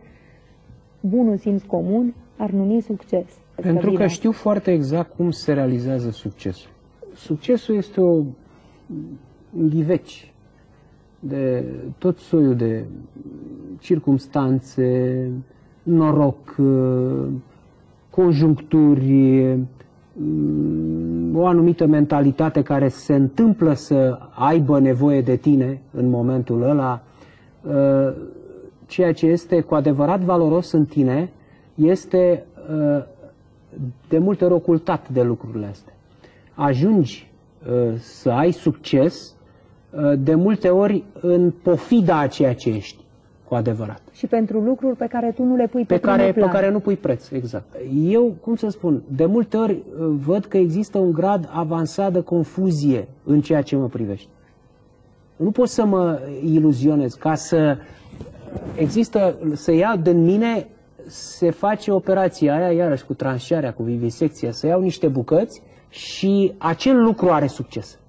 Speaker 1: bunul simț comun ar numi succes.
Speaker 2: Pentru că
Speaker 1: vine-
Speaker 2: știu foarte exact cum se realizează succesul. Succesul este o ghiveci de tot soiul de circumstanțe, noroc, conjuncturi, o anumită mentalitate care se întâmplă să aibă nevoie de tine în momentul ăla. Ceea ce este cu adevărat valoros în tine este de multe ori ocultat de lucrurile astea. Ajungi uh, să ai succes uh, de multe ori în pofida a ceea ce ești. cu adevărat.
Speaker 1: Și pentru lucruri pe care tu nu le pui pe,
Speaker 2: pe care,
Speaker 1: plan.
Speaker 2: pe care nu pui preț, exact. Eu, cum să spun, de multe ori uh, văd că există un grad avansat de confuzie în ceea ce mă privește. Nu pot să mă iluzionez ca să există, să iau din mine, se face operația aia, iarăși cu tranșarea, cu vivisecția, să iau niște bucăți și acel lucru are succes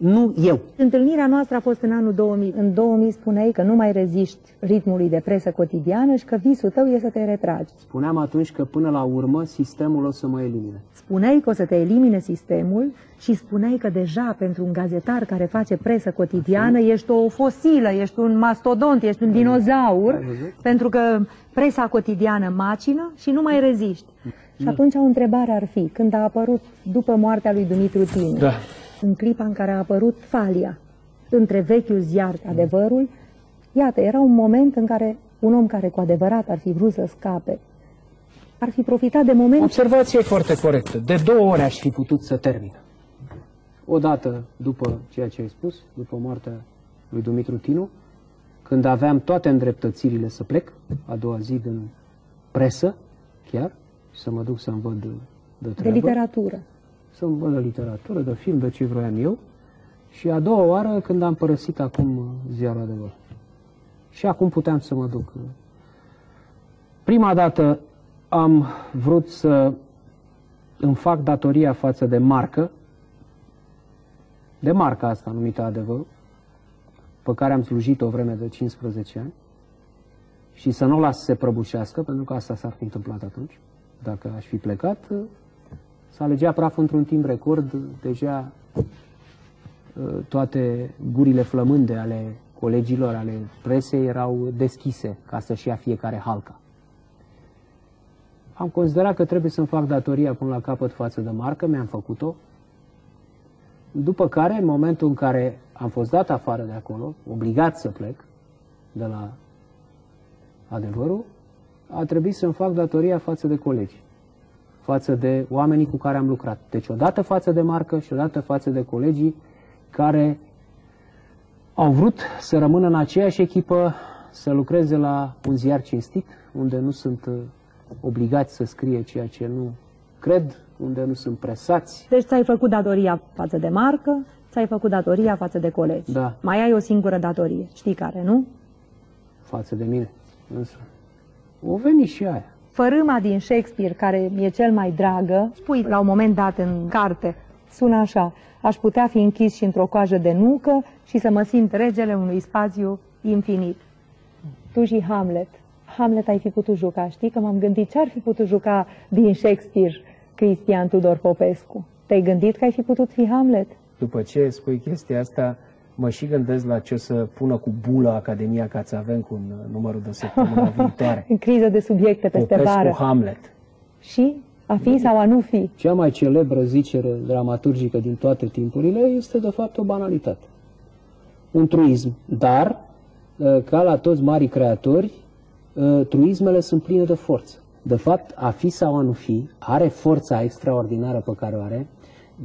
Speaker 2: nu eu.
Speaker 1: Întâlnirea noastră a fost în anul 2000. În 2000 spuneai că nu mai reziști ritmului de presă cotidiană și că visul tău e să te retragi.
Speaker 2: Spuneam atunci că până la urmă sistemul o să mă elimine.
Speaker 1: Spuneai că o să te elimine sistemul și spuneai că deja pentru un gazetar care face presă cotidiană ești o fosilă, ești un mastodont, ești un dinozaur, pentru că presa cotidiană macină și nu mai reziști. Și atunci o întrebare ar fi, când a apărut după moartea lui Dumitru Tinu, da în clipa în care a apărut falia între vechiul ziar adevărul, iată, era un moment în care un om care cu adevărat ar fi vrut să scape, ar fi profitat de moment...
Speaker 2: Observație foarte corectă. De două ori aș fi putut să termin. Odată după ceea ce ai spus, după moartea lui Dumitru Tinu, când aveam toate îndreptățirile să plec, a doua zi din presă, chiar, să mă duc să-mi văd de treabă.
Speaker 1: De literatură
Speaker 2: să văd de literatură, de film, de ce vroiam eu. Și a doua oară când am părăsit acum ziarul adevăr. Și acum puteam să mă duc. Prima dată am vrut să îmi fac datoria față de marcă, de marca asta numită adevăr, pe care am slujit o vreme de 15 ani, și să nu o las să se prăbușească, pentru că asta s-ar fi întâmplat atunci. Dacă aș fi plecat, S-a legea praful într-un timp record, deja uh, toate gurile flămânde ale colegilor, ale presei erau deschise ca să-și ia fiecare halca. Am considerat că trebuie să-mi fac datoria până la capăt față de marcă, mi-am făcut-o. După care, în momentul în care am fost dat afară de acolo, obligat să plec de la adevărul, a trebuit să-mi fac datoria față de colegi față de oamenii cu care am lucrat. Deci odată față de marcă și odată față de colegii care au vrut să rămână în aceeași echipă, să lucreze la un ziar cinstit, unde nu sunt uh, obligați să scrie ceea ce nu cred, unde nu sunt presați.
Speaker 1: Deci ți-ai făcut datoria față de marcă, ți-ai făcut datoria față de colegi.
Speaker 2: Da.
Speaker 1: Mai ai o singură datorie, știi care, nu?
Speaker 2: Față de mine, însă. O veni și aia.
Speaker 1: Fărâma din Shakespeare, care mi-e cel mai dragă, spui la un moment dat în carte, sună așa, aș putea fi închis și într-o coajă de nucă și să mă simt regele unui spațiu infinit. Tu și Hamlet. Hamlet ai fi putut juca, știi? Că m-am gândit ce ar fi putut juca din Shakespeare Cristian Tudor Popescu. Te-ai gândit că ai fi putut fi Hamlet?
Speaker 3: După ce spui chestia asta, mă și gândesc la ce să pună cu bulă Academia ca să avem cu numărul de săptămâna *laughs* viitoare.
Speaker 1: În criză de subiecte peste
Speaker 3: Popescu
Speaker 1: vară.
Speaker 3: Hamlet.
Speaker 1: Și? A fi sau a nu fi?
Speaker 2: Cea mai celebră zicere dramaturgică din toate timpurile este de fapt o banalitate. Un truism. Dar, ă, ca la toți mari creatori, ă, truismele sunt pline de forță. De fapt, a fi sau a nu fi are forța extraordinară pe care o are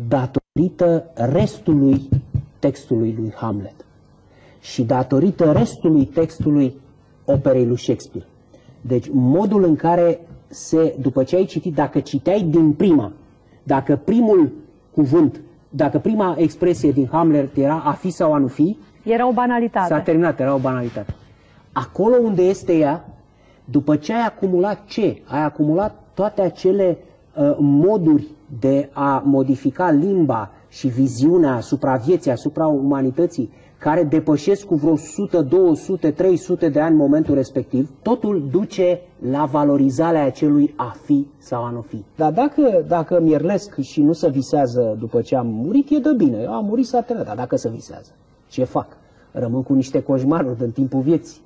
Speaker 2: datorită restului textului lui Hamlet și datorită restului textului operei lui Shakespeare. Deci modul în care se, după ce ai citit, dacă citeai din prima, dacă primul cuvânt, dacă prima expresie din Hamlet era a fi sau a nu fi,
Speaker 1: era o banalitate.
Speaker 2: S-a terminat, era o banalitate. Acolo unde este ea, după ce ai acumulat ce? Ai acumulat toate acele uh, moduri de a modifica limba, și viziunea asupra vieții, asupra umanității, care depășesc cu vreo 100, 200, 300 de ani momentul respectiv, totul duce la valorizarea acelui a fi sau a nu fi. Dar dacă, dacă mierlesc și nu se visează după ce am murit, e de bine. Eu am murit, s-a terminat. Dar dacă se visează, ce fac? Rămân cu niște coșmaruri din timpul vieții.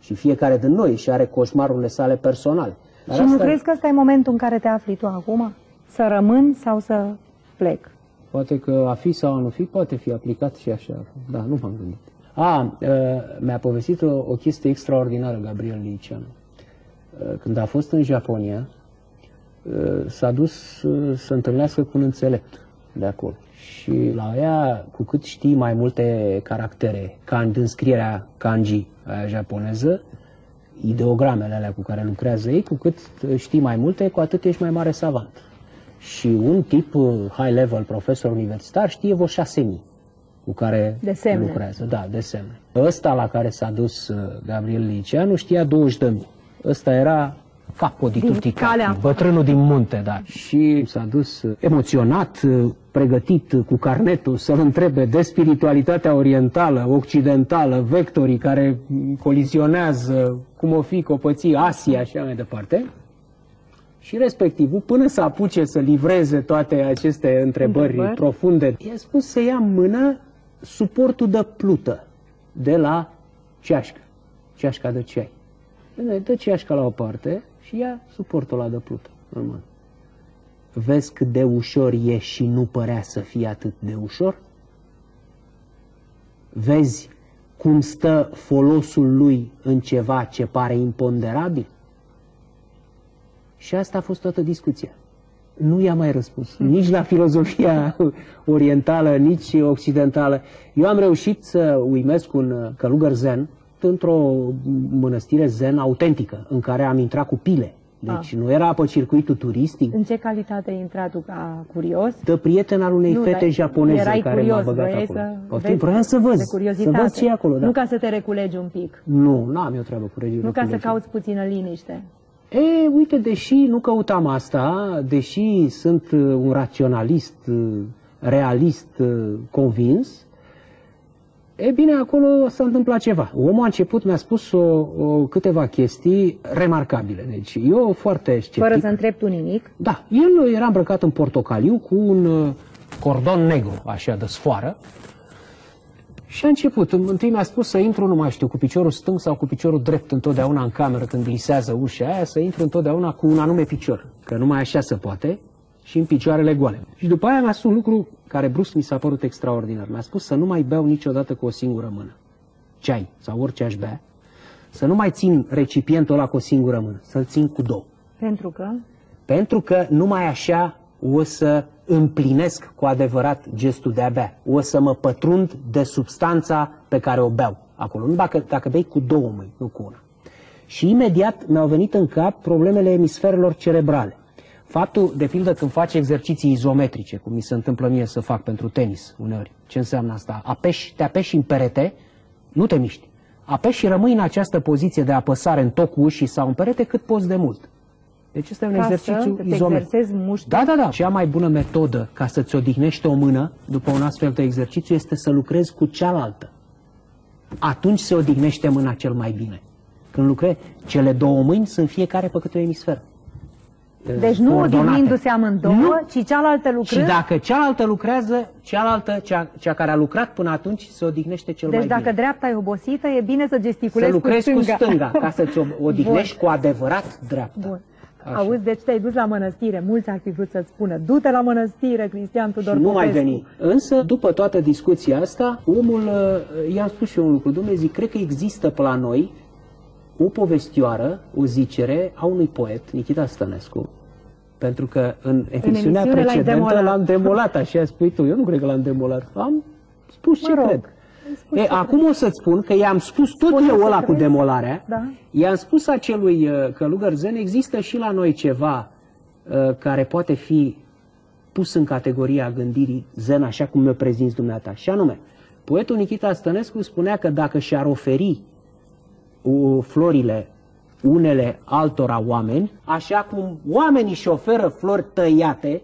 Speaker 2: Și fiecare din noi și are coșmarurile sale personale.
Speaker 1: Dar și asta... nu crezi că ăsta e momentul în care te afli tu acum? Să rămân sau să plec?
Speaker 2: Poate că a fi sau a nu fi poate fi aplicat și așa. Da, nu m-am gândit. A, mi-a povestit o, o chestie extraordinară Gabriel Liceanu. Când a fost în Japonia, s-a dus să întâlnească cu un înțelept de acolo. Și la ea, cu cât știi mai multe caractere, ca în scrierea kanji aia japoneză, ideogramele alea cu care lucrează ei, cu cât știi mai multe, cu atât ești mai mare savant. Și un tip uh, high-level profesor universitar știe vreo șase mii cu care
Speaker 1: Desemne.
Speaker 2: lucrează. Da, de semne. Ăsta la care s-a dus uh, Gabriel Liceanu știa 20 de mii. Ăsta era capo di
Speaker 1: Din
Speaker 2: tutti
Speaker 1: calea
Speaker 2: capi, bătrânul din munte, da. Și s-a dus uh, emoționat, uh, pregătit uh, cu carnetul să-l întrebe de spiritualitatea orientală, occidentală, vectorii care mm, colizionează, cum o fi copății Asia și așa mai departe. Și respectivul, până să apuce să livreze toate aceste întrebări,
Speaker 1: Întrebări.
Speaker 2: profunde, i-a spus să ia în mână suportul de plută de la ceașcă, ceașca de ceai. Bine, dă ceașca la o parte și ia suportul ăla de plută în mână. Vezi cât de ușor e și nu părea să fie atât de ușor? Vezi cum stă folosul lui în ceva ce pare imponderabil? Și asta a fost toată discuția. Nu i-a mai răspuns, nici la filozofia orientală, nici occidentală. Eu am reușit să uimesc un uh, călugăr zen într-o mănăstire zen autentică, în care am intrat cu pile. Deci
Speaker 1: Ah.
Speaker 2: nu era pe circuitul turistic,
Speaker 1: În ce calitate ai intrat tu ca curios?
Speaker 2: de prieten al unei
Speaker 1: Nu,
Speaker 2: fete
Speaker 1: dar
Speaker 2: japoneze
Speaker 1: erai
Speaker 2: care
Speaker 1: curios,
Speaker 2: m-a băgat
Speaker 1: voiai
Speaker 2: acolo.
Speaker 1: Să
Speaker 2: Poftim,
Speaker 1: vezi
Speaker 2: vreau să văd,
Speaker 1: de
Speaker 2: să
Speaker 1: curiozitate.
Speaker 2: văd ce e acolo. Da.
Speaker 1: Nu ca să te reculegi un pic,
Speaker 2: Nu, n-am eu treabă cu regii
Speaker 1: nu ca să
Speaker 2: reculegii.
Speaker 1: cauți puțină liniște.
Speaker 2: E, uite, deși nu căutam asta, deși sunt uh, un raționalist, uh, realist, uh, convins, e bine, acolo s-a întâmplat ceva. Omul a început, mi-a spus o, o, câteva chestii remarcabile. Deci eu foarte sceptic.
Speaker 1: Fără să întrebi tu nimic,
Speaker 2: Da, el era îmbrăcat în portocaliu cu un uh, cordon negru, așa, de sfoară. Și a început. Întâi mi-a spus să intru, nu mai știu, cu piciorul stâng sau cu piciorul drept întotdeauna în cameră când glisează ușa aia, să intru întotdeauna cu un anume picior, că numai așa se poate, și în picioarele goale. Și după aia mi-a spus un lucru care brusc mi s-a părut extraordinar. Mi-a spus să nu mai beau niciodată cu o singură mână. Ceai sau orice aș bea, să nu mai țin recipientul ăla cu o singură mână, să-l țin cu două.
Speaker 1: pentru că
Speaker 2: Pentru că numai așa o să împlinesc cu adevărat gestul de a bea. O să mă pătrund de substanța pe care o beau acolo. Nu dacă, dacă bei cu două mâini, nu cu una. Și imediat mi-au venit în cap problemele emisferelor cerebrale. Faptul, de pildă, când faci exerciții izometrice, cum mi se întâmplă mie să fac pentru tenis uneori, ce înseamnă asta? Apeși, te apeși în perete, nu te miști. Apeși și rămâi în această poziție de apăsare în tocul ușii sau în perete cât poți de mult. Deci este un
Speaker 1: Ca să
Speaker 2: exercițiu
Speaker 1: îți
Speaker 2: izometric.
Speaker 1: exersezi mușchii.
Speaker 2: Da, da, da. Cea mai bună metodă ca să-ți odihnești o mână după un astfel de exercițiu este să lucrezi cu cealaltă. Atunci se odihnește mâna cel mai bine. Când lucrezi, cele două mâini sunt fiecare pe câte o emisferă.
Speaker 1: Deci nu
Speaker 2: coordonate.
Speaker 1: odihnindu-se amândouă,
Speaker 2: Nu.
Speaker 1: ci cealaltă
Speaker 2: Și
Speaker 1: lucrând.
Speaker 2: dacă cealaltă lucrează, cealaltă, cea, cea care a lucrat până atunci, se odihnește cel
Speaker 1: Deci
Speaker 2: mai
Speaker 1: dacă
Speaker 2: bine.
Speaker 1: dreapta e obosită, e bine să
Speaker 2: Să
Speaker 1: gesticulezi
Speaker 2: lucrezi
Speaker 1: cu
Speaker 2: cu
Speaker 1: stânga.
Speaker 2: stânga, ca să-ți *laughs* odihnești cu adevărat dreapta.
Speaker 1: Bun.
Speaker 2: Așa.
Speaker 1: Auzi, deci te-ai dus la mănăstire. Mulți ar fi vrut să-ți spună, du-te la mănăstire, Cristian Tudor
Speaker 2: și nu mai
Speaker 1: Popescu.
Speaker 2: veni. Însă, după toată discuția asta, omul, uh, i-am spus și eu un lucru, domnule, zic, cred că există pe la noi o povestioară, o zicere a unui poet, Nikita Stănescu, pentru că în emisiunea
Speaker 1: emisiune l-ai
Speaker 2: precedentă
Speaker 1: demolat.
Speaker 2: l-am demolat, așa spui tu. Eu nu cred că l-am demolat. Am spus ce
Speaker 1: Mă rog,
Speaker 2: cred. E, acum o să-ți spun că i-am spus tot
Speaker 1: Spune
Speaker 2: eu
Speaker 1: ce
Speaker 2: ăla cu
Speaker 1: crezi.
Speaker 2: demolarea.
Speaker 1: Da.
Speaker 2: I-am spus acelui uh, călugăr zen, există și la noi ceva uh, care poate fi pus în categoria gândirii zen, așa cum mi-o prezinți dumneata. Și anume, poetul Nikita Stănescu spunea că dacă și-ar oferi uh, florile unele altora oameni, așa cum oamenii își oferă flori tăiate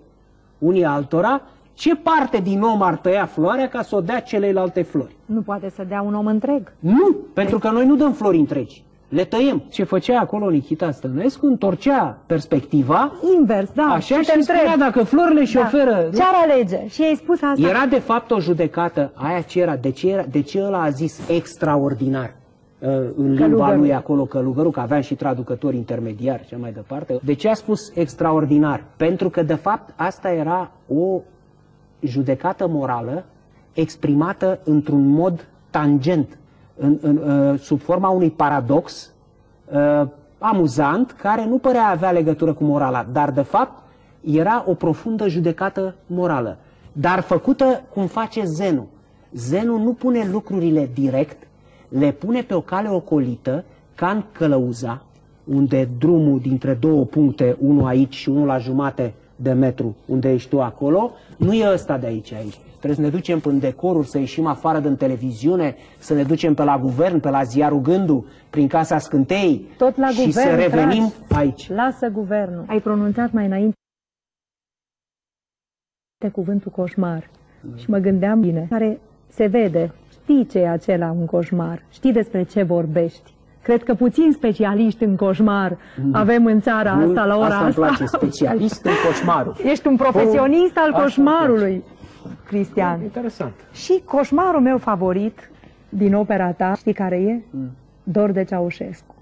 Speaker 2: unii altora, ce parte din om ar tăia floarea ca să o dea celelalte flori?
Speaker 1: Nu poate să dea un om întreg.
Speaker 2: Nu, pentru că noi nu dăm flori întregi. Le tăiem. Ce făcea acolo Nikita Stănescu, întorcea perspectiva,
Speaker 1: Invers, da.
Speaker 2: așa
Speaker 1: te
Speaker 2: și spunea
Speaker 1: întreb.
Speaker 2: dacă florile și
Speaker 1: Da.
Speaker 2: oferă...
Speaker 1: Ce ar alege? Și ai spus asta.
Speaker 2: Era de fapt o judecată, aia ce era, de ce, era, de ce ăla a zis extraordinar uh, în limba
Speaker 1: Călugărul.
Speaker 2: lui acolo călugărul, că aveam și traducători intermediari și mai departe. De ce a spus extraordinar? Pentru că de fapt asta era o judecată morală exprimată într-un mod tangent, în, în, uh, sub forma unui paradox uh, amuzant, care nu părea avea legătură cu morala, dar de fapt era o profundă judecată morală, dar făcută cum face zenul. Zenul nu pune lucrurile direct, le pune pe o cale ocolită ca în Călăuza, unde drumul dintre două puncte, unul aici și unul la jumate de metru, unde ești tu acolo, nu e ăsta de aici aici. Trebuie să ne ducem în decoruri, să ieșim afară din televiziune, să ne ducem pe la guvern, pe la ziarul Gându, prin Casa Scântei
Speaker 1: Tot la
Speaker 2: și
Speaker 1: guvern,
Speaker 2: să revenim
Speaker 1: tragi.
Speaker 2: aici.
Speaker 1: Lasă guvernul. Ai pronunțat mai înainte cuvântul coșmar. Și mă gândeam bine, care se vede, știi ce e acela un coșmar, știi despre ce vorbești. Cred că puțini specialiști în coșmar avem în țara
Speaker 2: Nu,
Speaker 1: asta la ora
Speaker 2: asta îmi
Speaker 1: asta.
Speaker 2: place, specialist în coșmarul. *laughs*
Speaker 1: Ești un profesionist al
Speaker 3: Asta
Speaker 1: coșmarului, Cristian.
Speaker 3: Interesant.
Speaker 1: Și coșmarul meu favorit din opera ta, știi care e? Dor de Ceaușescu.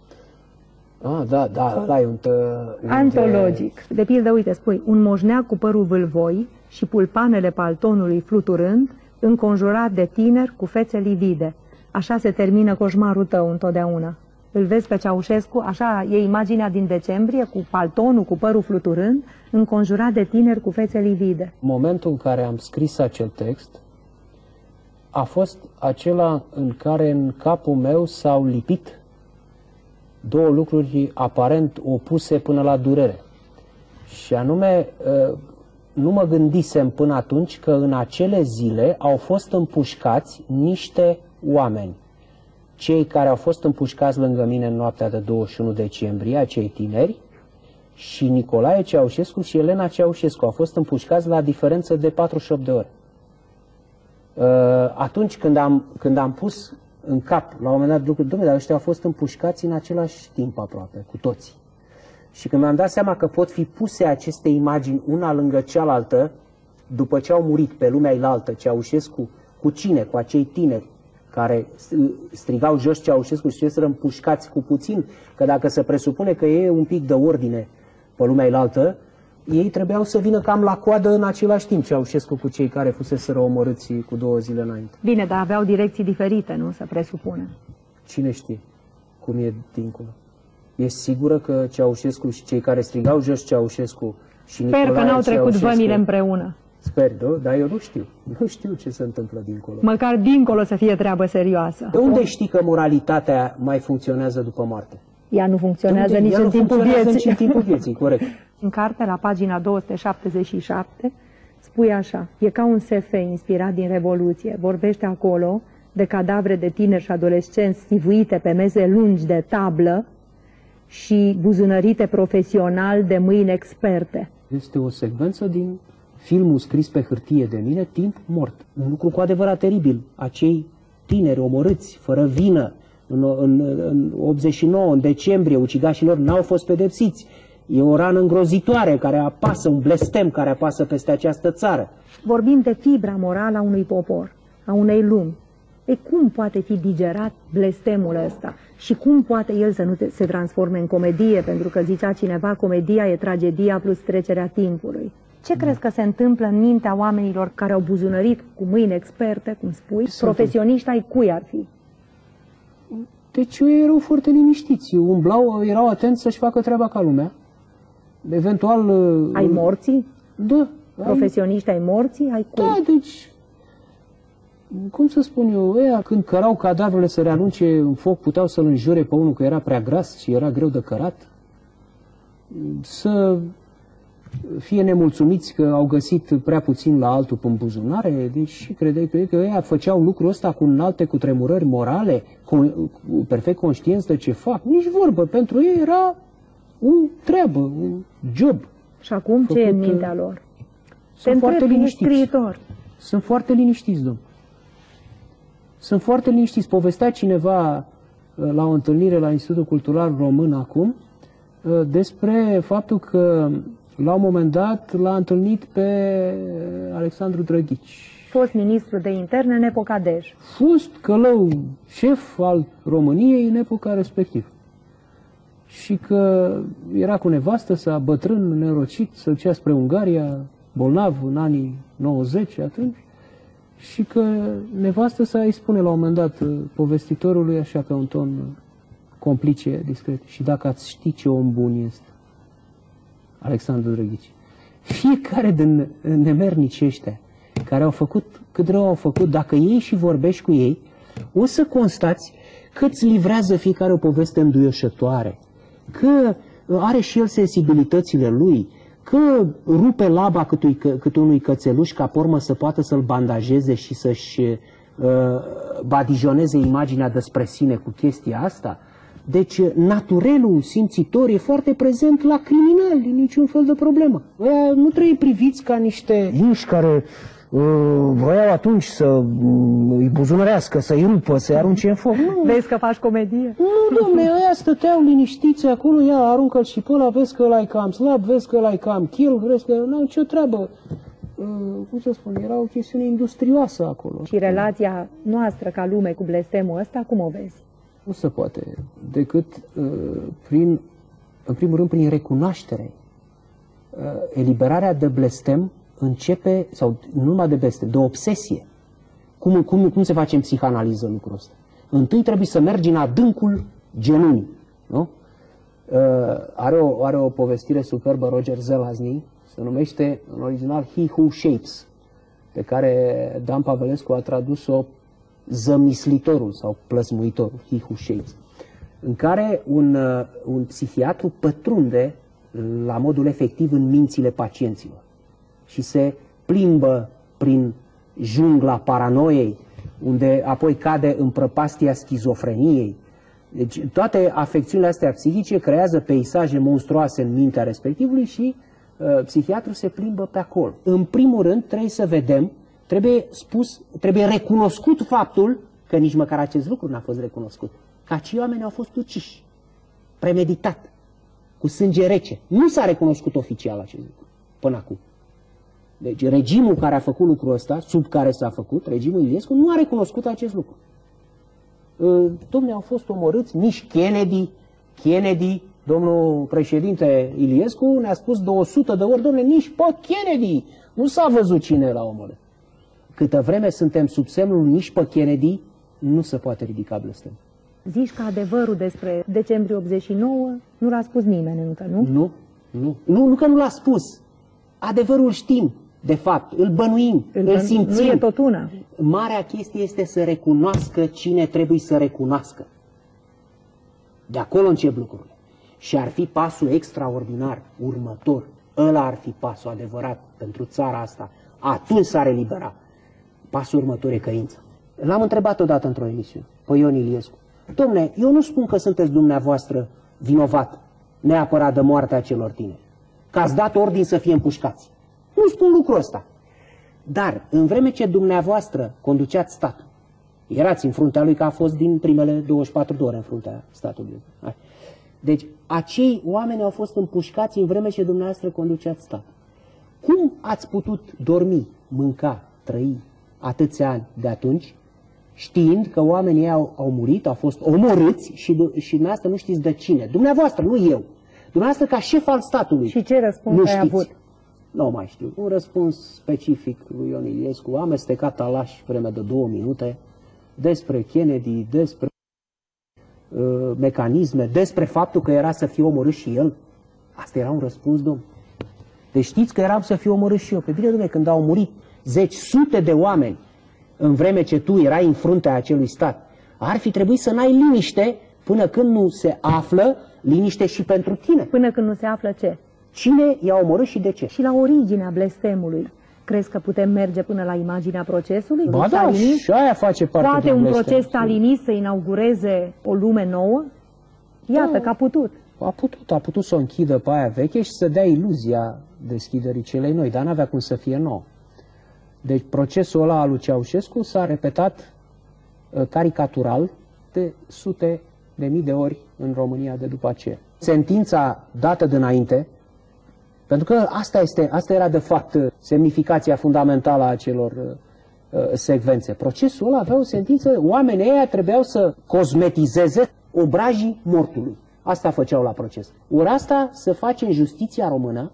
Speaker 2: Ah, da, da, ăla e un... Tă, un
Speaker 1: Antologic. De pildă, uite, spui, un moșneac cu părul vâlvoi și pulpanele paltonului fluturând, înconjurat de tineri cu fețe livide. Așa se termină coșmarul tău întotdeauna. Îl vezi pe Ceaușescu, așa e imaginea din decembrie, cu paltonul, cu părul fluturând, înconjurat de tineri cu fețe livide.
Speaker 2: Momentul în care am scris acel text a fost acela în care în capul meu s-au lipit două lucruri aparent opuse până la durere. Și anume, ă, nu mă gândisem până atunci că în acele zile au fost împușcați niște oameni. Cei care au fost împușcați lângă mine în noaptea de 21 decembrie, acei tineri, și Nicolae Ceaușescu și Elena Ceaușescu au fost împușcați la diferență de 48 de ore. Uh, Atunci când am, când am pus în cap, la un moment dat, lucruri, domnule, dar ăștia au fost împușcați în același timp aproape, cu toții. Și când mi-am dat seama că pot fi puse aceste imagini una lângă cealaltă, după ce au murit pe lumea ilaltă, Ceaușescu, cu cine? Cu acei tineri care strigau jos Ceaușescu și să împușcați cu puțin, că dacă se presupune că e un pic de ordine pe lumea ilaltă, ei trebuiau să vină cam la coadă în același timp, Ceaușescu cu cei care fuseseră omorâți cu două zile înainte.
Speaker 1: Bine, dar aveau direcții diferite, nu? Să presupunem.
Speaker 2: Cine știe cum e dincolo? E sigură că Ceaușescu și cei care strigau jos Ceaușescu și
Speaker 1: Sper
Speaker 2: Nicolae
Speaker 1: că n-au trecut
Speaker 2: Ceaușescu-
Speaker 1: vămile împreună.
Speaker 2: Sper, da? dar eu nu știu. Nu știu ce se întâmplă dincolo.
Speaker 1: Măcar dincolo să fie treabă serioasă.
Speaker 2: De unde știi că moralitatea mai funcționează după moarte?
Speaker 1: Ea nu
Speaker 2: De
Speaker 1: funcționează
Speaker 2: unde?
Speaker 1: nici
Speaker 2: Ea
Speaker 1: în
Speaker 2: nu
Speaker 1: timpul
Speaker 2: funcționează
Speaker 1: vieții.
Speaker 2: nici în timpul vieții, corect. *laughs*
Speaker 1: În carte, la pagina 277, spui așa, e ca un SF inspirat din Revoluție. Vorbește acolo de cadavre de tineri și adolescenți stivuite pe mese lungi de tablă și buzunărite profesional de mâini experte.
Speaker 2: Este o secvență din filmul scris pe hârtie de mine, Timp mort. Un lucru cu adevărat teribil. Acei tineri omorâți, fără vină, în, în, în 89, în decembrie, ucigașilor n-au fost pedepsiți. E o rană îngrozitoare care apasă, un blestem care apasă peste această țară.
Speaker 1: Vorbim de fibra morală a unui popor, a unei lumi. E cum poate fi digerat blestemul ăsta? Și cum poate el să nu te- se transforme în comedie? Pentru că zicea cineva, comedia e tragedia plus trecerea timpului. Ce crezi că se întâmplă în mintea oamenilor care au buzunărit cu mâini experte, cum spui,
Speaker 2: se
Speaker 1: profesioniști ai cui ar fi?
Speaker 2: Deci ei erau foarte liniștiți, umblau, erau atenți să-și facă treaba ca lumea. Eventual...
Speaker 1: Ai morții?
Speaker 2: Da. ai-
Speaker 1: Profesioniști ai morții? Ai cui?
Speaker 2: Da, deci, cum să spun eu, ăia când cărau cadavrele să reanunce în foc, puteau să-l înjure pe unul că era prea gras și era greu de cărat, să fie nemulțumiți că au găsit prea puțin la altul în buzunare, deci credeai că, că ăia făceau lucrul ăsta cu înalte cu tremurări morale, cu, cu perfect conștienți de ce fac. Nici vorbă, pentru ei era o treabă, un job.
Speaker 1: Și acum ce e în
Speaker 2: Făcut,
Speaker 1: mintea lor? Te
Speaker 2: Sunt
Speaker 1: întreb,
Speaker 2: foarte
Speaker 1: ești
Speaker 2: liniștiți.
Speaker 1: scriitor.
Speaker 2: Sunt foarte liniștiți, domn. Sunt foarte liniștiți. Povestea cineva uh, la o întâlnire la Institutul Cultural Român acum uh, despre faptul că la un moment dat l-a întâlnit pe uh, Alexandru Drăghici.
Speaker 1: Fost ministru de interne în epoca Dej.
Speaker 2: Fost călău șef al României în epoca respectivă. Și că era cu nevastă sa, bătrân, nerocit, să ducea spre Ungaria, bolnav în anii 90 atunci, și că nevastă sa îi spune la un moment dat uh, povestitorului așa pe un ton uh, complice, discret, și dacă ați ști ce om bun este, Alexandru Drăghici. Fiecare din nemernici ăștia care au făcut cât rău au făcut, dacă ei și vorbești cu ei, o să constați că îți livrează fiecare o poveste înduioșătoare, că are și el sensibilitățile lui, că rupe laba câtui, cât unui cățeluș ca pormă să poată să-l bandajeze și să-și uh, badijoneze imaginea despre sine cu chestia asta. Deci naturelul simțitor e foarte prezent la criminali, niciun fel de problemă. Ăia nu trebuie priviți ca niște inși care uh, voiau atunci să uh, îi buzunărească, să-i rupă, să-i arunce în foc. Nu.
Speaker 1: Vezi că faci comedie?
Speaker 2: Nu, domne, ăia stăteau liniștiți acolo, ia, aruncă-l și pe ăla, vezi că ăla e cam slab, vezi că ăla e cam kill, vezi că n-au nicio treabă. Uh, cum să spun, era o chestiune industrioasă acolo.
Speaker 1: Și relația noastră ca lume cu blestemul ăsta, cum o vezi?
Speaker 2: Nu se poate decât uh, prin, în primul rând, prin recunoaștere. Uh, eliberarea de blestem începe, sau nu numai de blestem, de obsesie. Cum, cum, cum se face în psihanaliză lucrul ăsta? Întâi trebuie să mergi în adâncul genunchi. Nu? Uh, are, o, are o povestire superbă Roger Zelazny, se numește în original He Who Shapes, pe care Dan Pavelescu a tradus-o zămislitorul sau plăsmuitorul, he who shapes, în care un, uh, un psihiatru pătrunde la modul efectiv în mințile pacienților și se plimbă prin jungla paranoiei, unde apoi cade în prăpastia schizofreniei. Deci toate afecțiunile astea psihice creează peisaje monstruoase în mintea respectivului și uh, psihiatrul se plimbă pe acolo. În primul rând trebuie să vedem trebuie spus, trebuie recunoscut faptul că nici măcar acest lucru n-a fost recunoscut. Că acei oameni au fost uciși, premeditat, cu sânge rece. Nu s-a recunoscut oficial acest lucru până acum. Deci regimul care a făcut lucrul ăsta, sub care s-a făcut, regimul Iliescu, nu a recunoscut acest lucru. Ă, domne, au fost omorâți nici Kennedy, Kennedy, domnul președinte Iliescu ne-a spus 200 de ori, domne, nici pe Kennedy nu s-a văzut cine l-a omorât. Câtă vreme suntem sub semnul nici pe Kennedy, nu se poate ridica blestem.
Speaker 1: Zici că adevărul despre decembrie 89 nu l-a spus nimeni încă, nu?
Speaker 2: Nu, nu. Nu, nu că nu l-a spus. Adevărul știm, de fapt, îl bănuim, îl, îl simțim.
Speaker 1: Nu e tot una.
Speaker 2: Marea chestie este să recunoască cine trebuie să recunoască. De acolo încep lucrurile. Și ar fi pasul extraordinar, următor. Ăla ar fi pasul adevărat pentru țara asta. Atunci s-ar elibera. Pasul următor e căință. L-am întrebat odată într-o emisiune, pe Ion Iliescu. Domne, eu nu spun că sunteți dumneavoastră vinovat neapărat de moartea celor tineri. Că ați dat ordin să fie împușcați. Nu spun lucrul ăsta. Dar, în vreme ce dumneavoastră conduceați statul, erați în fruntea lui că a fost din primele 24 de ore în fruntea statului. Deci, acei oameni au fost împușcați în vreme ce dumneavoastră conduceați statul. Cum ați putut dormi, mânca, trăi, atâția ani de atunci, știind că oamenii au, au murit, au fost omorâți și, și dumneavoastră nu știți de cine. Dumneavoastră, nu eu. Dumneavoastră ca șef al statului.
Speaker 1: Și ce răspuns
Speaker 2: nu
Speaker 1: ai
Speaker 2: știți.
Speaker 1: avut?
Speaker 2: Nu mai știu. Un răspuns specific lui Ion Iliescu, amestecat alași vreme de două minute, despre Kennedy, despre uh, mecanisme, despre faptul că era să fie omorât și el. Asta era un răspuns, domn. Deci știți că eram să fiu omorât și eu. Pe bine, domnule, când au murit zeci, sute de oameni în vreme ce tu erai în fruntea acelui stat, ar fi trebuit să n-ai liniște până când nu se află liniște și pentru tine.
Speaker 1: Până când nu se află ce?
Speaker 2: Cine i-a omorât și de ce?
Speaker 1: Și la originea blestemului. Crezi că putem merge până la imaginea procesului?
Speaker 2: Ba
Speaker 1: Un
Speaker 2: da,
Speaker 1: stalinist?
Speaker 2: și aia face parte
Speaker 1: Poate
Speaker 2: din
Speaker 1: un
Speaker 2: blestem.
Speaker 1: proces stalinist să inaugureze o lume nouă? Iată
Speaker 2: Da.
Speaker 1: că a putut.
Speaker 2: A putut, a putut să o închidă pe aia veche și să dea iluzia deschiderii celei noi, dar n-avea cum să fie nouă. Deci procesul ăla al lui Ceaușescu s-a repetat uh, caricatural de sute de mii de ori în România de după aceea. Sentința dată dinainte, pentru că asta, este, asta era de fapt uh, semnificația fundamentală a acelor uh, uh, secvențe. Procesul ăla avea o sentință, oamenii ăia trebuiau să cosmetizeze obrajii mortului. Asta făceau la proces. Ori asta se face în justiția română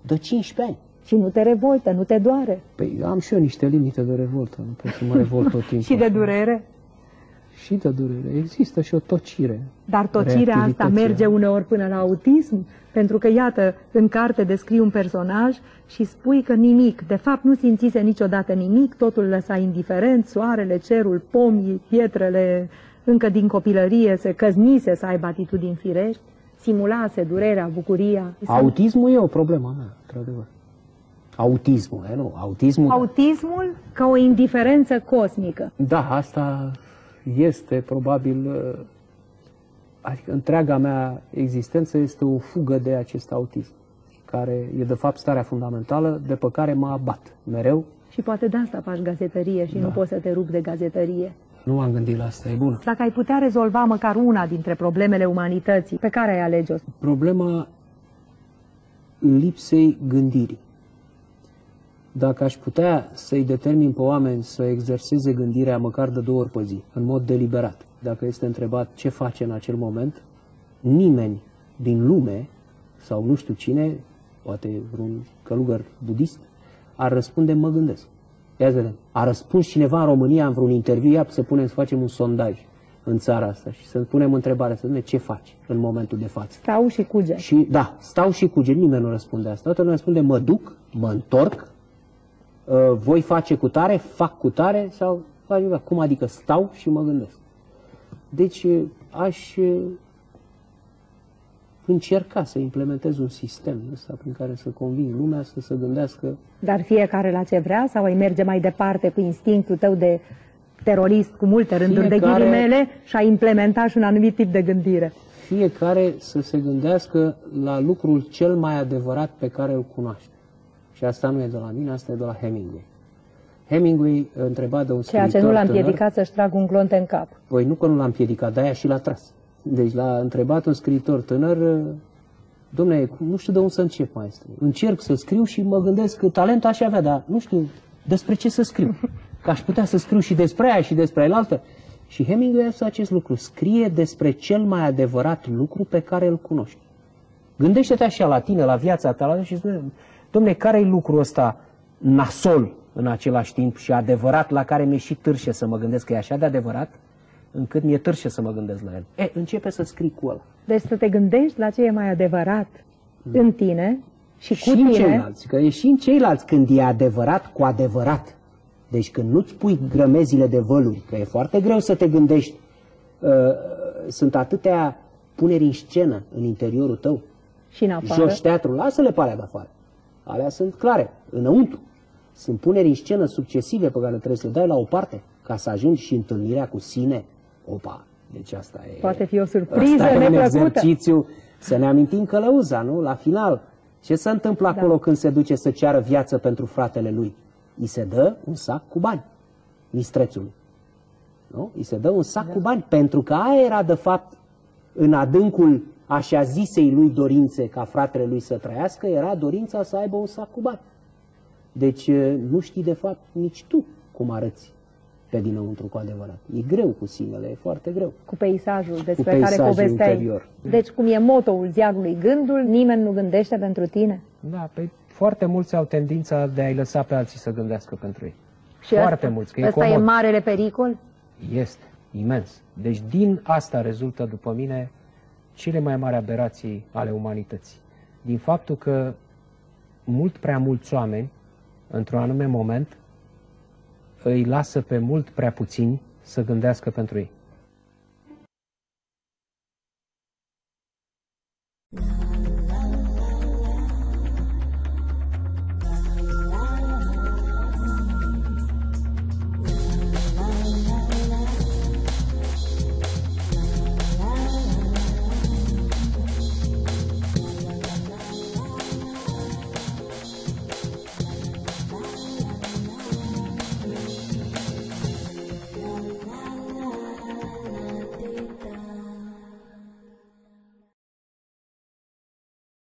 Speaker 2: de 15 ani.
Speaker 1: Și nu te revoltă, nu te doare.
Speaker 2: Păi am și eu niște limite de revoltă, nu pot să mă revolt tot *laughs* timpul.
Speaker 1: Și de durere?
Speaker 2: și de durere. Există și o tocire.
Speaker 1: Dar tocirea asta
Speaker 2: reactivității.
Speaker 1: merge uneori până la autism? Pentru că, iată, în carte descrii un personaj și spui că nimic, de fapt nu simțise niciodată nimic, totul lăsa indiferent, soarele, cerul, pomii, pietrele, încă din copilărie se căznise să aibă atitudini firești, simulase durerea, bucuria.
Speaker 2: Autismul e o problemă a mea, într-adevăr. Autismul, e, nu? Autismul...
Speaker 1: Autismul ca o indiferență cosmică.
Speaker 2: Da, asta este probabil, uh, adică întreaga mea existență este o fugă de acest autism, care e de fapt starea fundamentală de pe care mă abat mereu.
Speaker 1: Și poate de asta faci gazetărie și
Speaker 2: Da.
Speaker 1: nu poți să te rupi de gazetărie.
Speaker 2: Nu am gândit la asta, e bună.
Speaker 1: Dacă ai putea rezolva măcar una dintre problemele umanității, pe care ai alege-o?
Speaker 2: Problema lipsei gândirii. Dacă aș putea să-i determin pe oameni să exerseze gândirea măcar de două ori pe zi, în mod deliberat, dacă este întrebat ce face în acel moment, nimeni din lume, sau nu știu cine, poate vreun călugăr budist, ar răspunde mă gândesc. Ia să vedem. A răspuns cineva în România în vreun interviu, ia să punem să facem un sondaj în țara asta și să punem întrebarea, să vedem ce faci în momentul de față.
Speaker 1: Stau și cuge.
Speaker 2: Și da, stau și cuget, nimeni nu răspunde asta. Toată lumea răspunde, mă duc, mă întorc, uh, voi face cu tare, fac cu tare sau fac ceva. Cum adică stau și mă gândesc. Deci uh, aș uh, încerca să implementez un sistem ăsta prin care să conving lumea să se gândească
Speaker 1: Dar fiecare la ce vrea sau ai merge mai departe cu instinctul tău de terorist cu multe rânduri de
Speaker 2: Fiecare-
Speaker 1: ghilimele și a implementa și un anumit tip de gândire.
Speaker 2: fiecare să se gândească la lucrul cel mai adevărat pe care îl cunoaște. Și asta nu e de la mine, asta e de la Hemingway. Hemingway întreba de un
Speaker 1: Ceea ce
Speaker 2: scriitor
Speaker 1: nu l-a
Speaker 2: tânăr,
Speaker 1: împiedicat să-și tragă un clonte în cap.
Speaker 2: Păi nu că nu l-a împiedicat, de-aia și l-a tras. Deci l-a întrebat un scriitor tânăr, domne, nu știu de unde să încep, maestru. Încerc să scriu și mă gândesc că talent aș avea, dar nu știu despre ce să scriu. Că aș putea să scriu și despre aia și despre aia Și Hemingway a spus acest lucru. Scrie despre cel mai adevărat lucru pe care îl cunoști. Gândește-te așa la tine, la viața ta, la și spune, domne, care e lucrul ăsta nasol în același timp și adevărat la care mi-e și târșe să mă gândesc că e așa de adevărat, încât mi-e târșe să mă gândesc la el. E, începe să scrii cu ăla.
Speaker 1: Deci să te gândești la ce e mai adevărat în tine și cu
Speaker 2: și în
Speaker 1: tine.
Speaker 2: ceilalți, că e și în ceilalți când e adevărat cu adevărat. Deci când nu-ți pui grămezile de văluri, că e foarte greu să te gândești, uh, sunt atâtea puneri în scenă în interiorul tău,
Speaker 1: Și în afară.
Speaker 2: joci teatru, lasă-le pe alea de afară. Alea sunt clare, înăuntru. Sunt puneri în scenă succesive pe care trebuie să le dai la o parte ca să ajungi și întâlnirea cu sine. Opa, deci asta e...
Speaker 1: Poate fi o surpriză
Speaker 2: asta e un
Speaker 1: neplăcută.
Speaker 2: exercițiu. Să ne amintim călăuza, nu? La final. Ce se întâmplă acolo
Speaker 1: Da.
Speaker 2: când se duce să ceară viață pentru fratele lui? Îi se dă un sac cu bani, mistrețului. Nu? Îi se dă un sac cu bani, pentru că aia era de fapt în adâncul așa zisei lui dorințe ca fratele lui să trăiască, era dorința să aibă un sac cu bani. Deci eh, nu știi de fapt nici tu cum arăți pe dinăuntru cu adevărat. E greu cu sinele, e foarte greu.
Speaker 1: cu peisajul despre
Speaker 2: Cu
Speaker 1: care
Speaker 2: peisajul
Speaker 1: povesteai.
Speaker 2: interior.
Speaker 1: Deci, cum e motoul ziarului gândul, nimeni nu gândește pentru tine.
Speaker 3: Da, pe foarte mulți au tendința de a-i lăsa pe alții să gândească pentru ei.
Speaker 1: Și
Speaker 3: foarte
Speaker 1: asta,
Speaker 3: mulți, că e
Speaker 1: asta e
Speaker 3: comod.
Speaker 1: marele pericol?
Speaker 3: Este, imens. Deci din asta rezultă, după mine, cele mai mari aberații ale umanității. Din faptul că mult prea mulți oameni, într-un anume moment, îi lasă pe mult prea puțini să gândească pentru ei.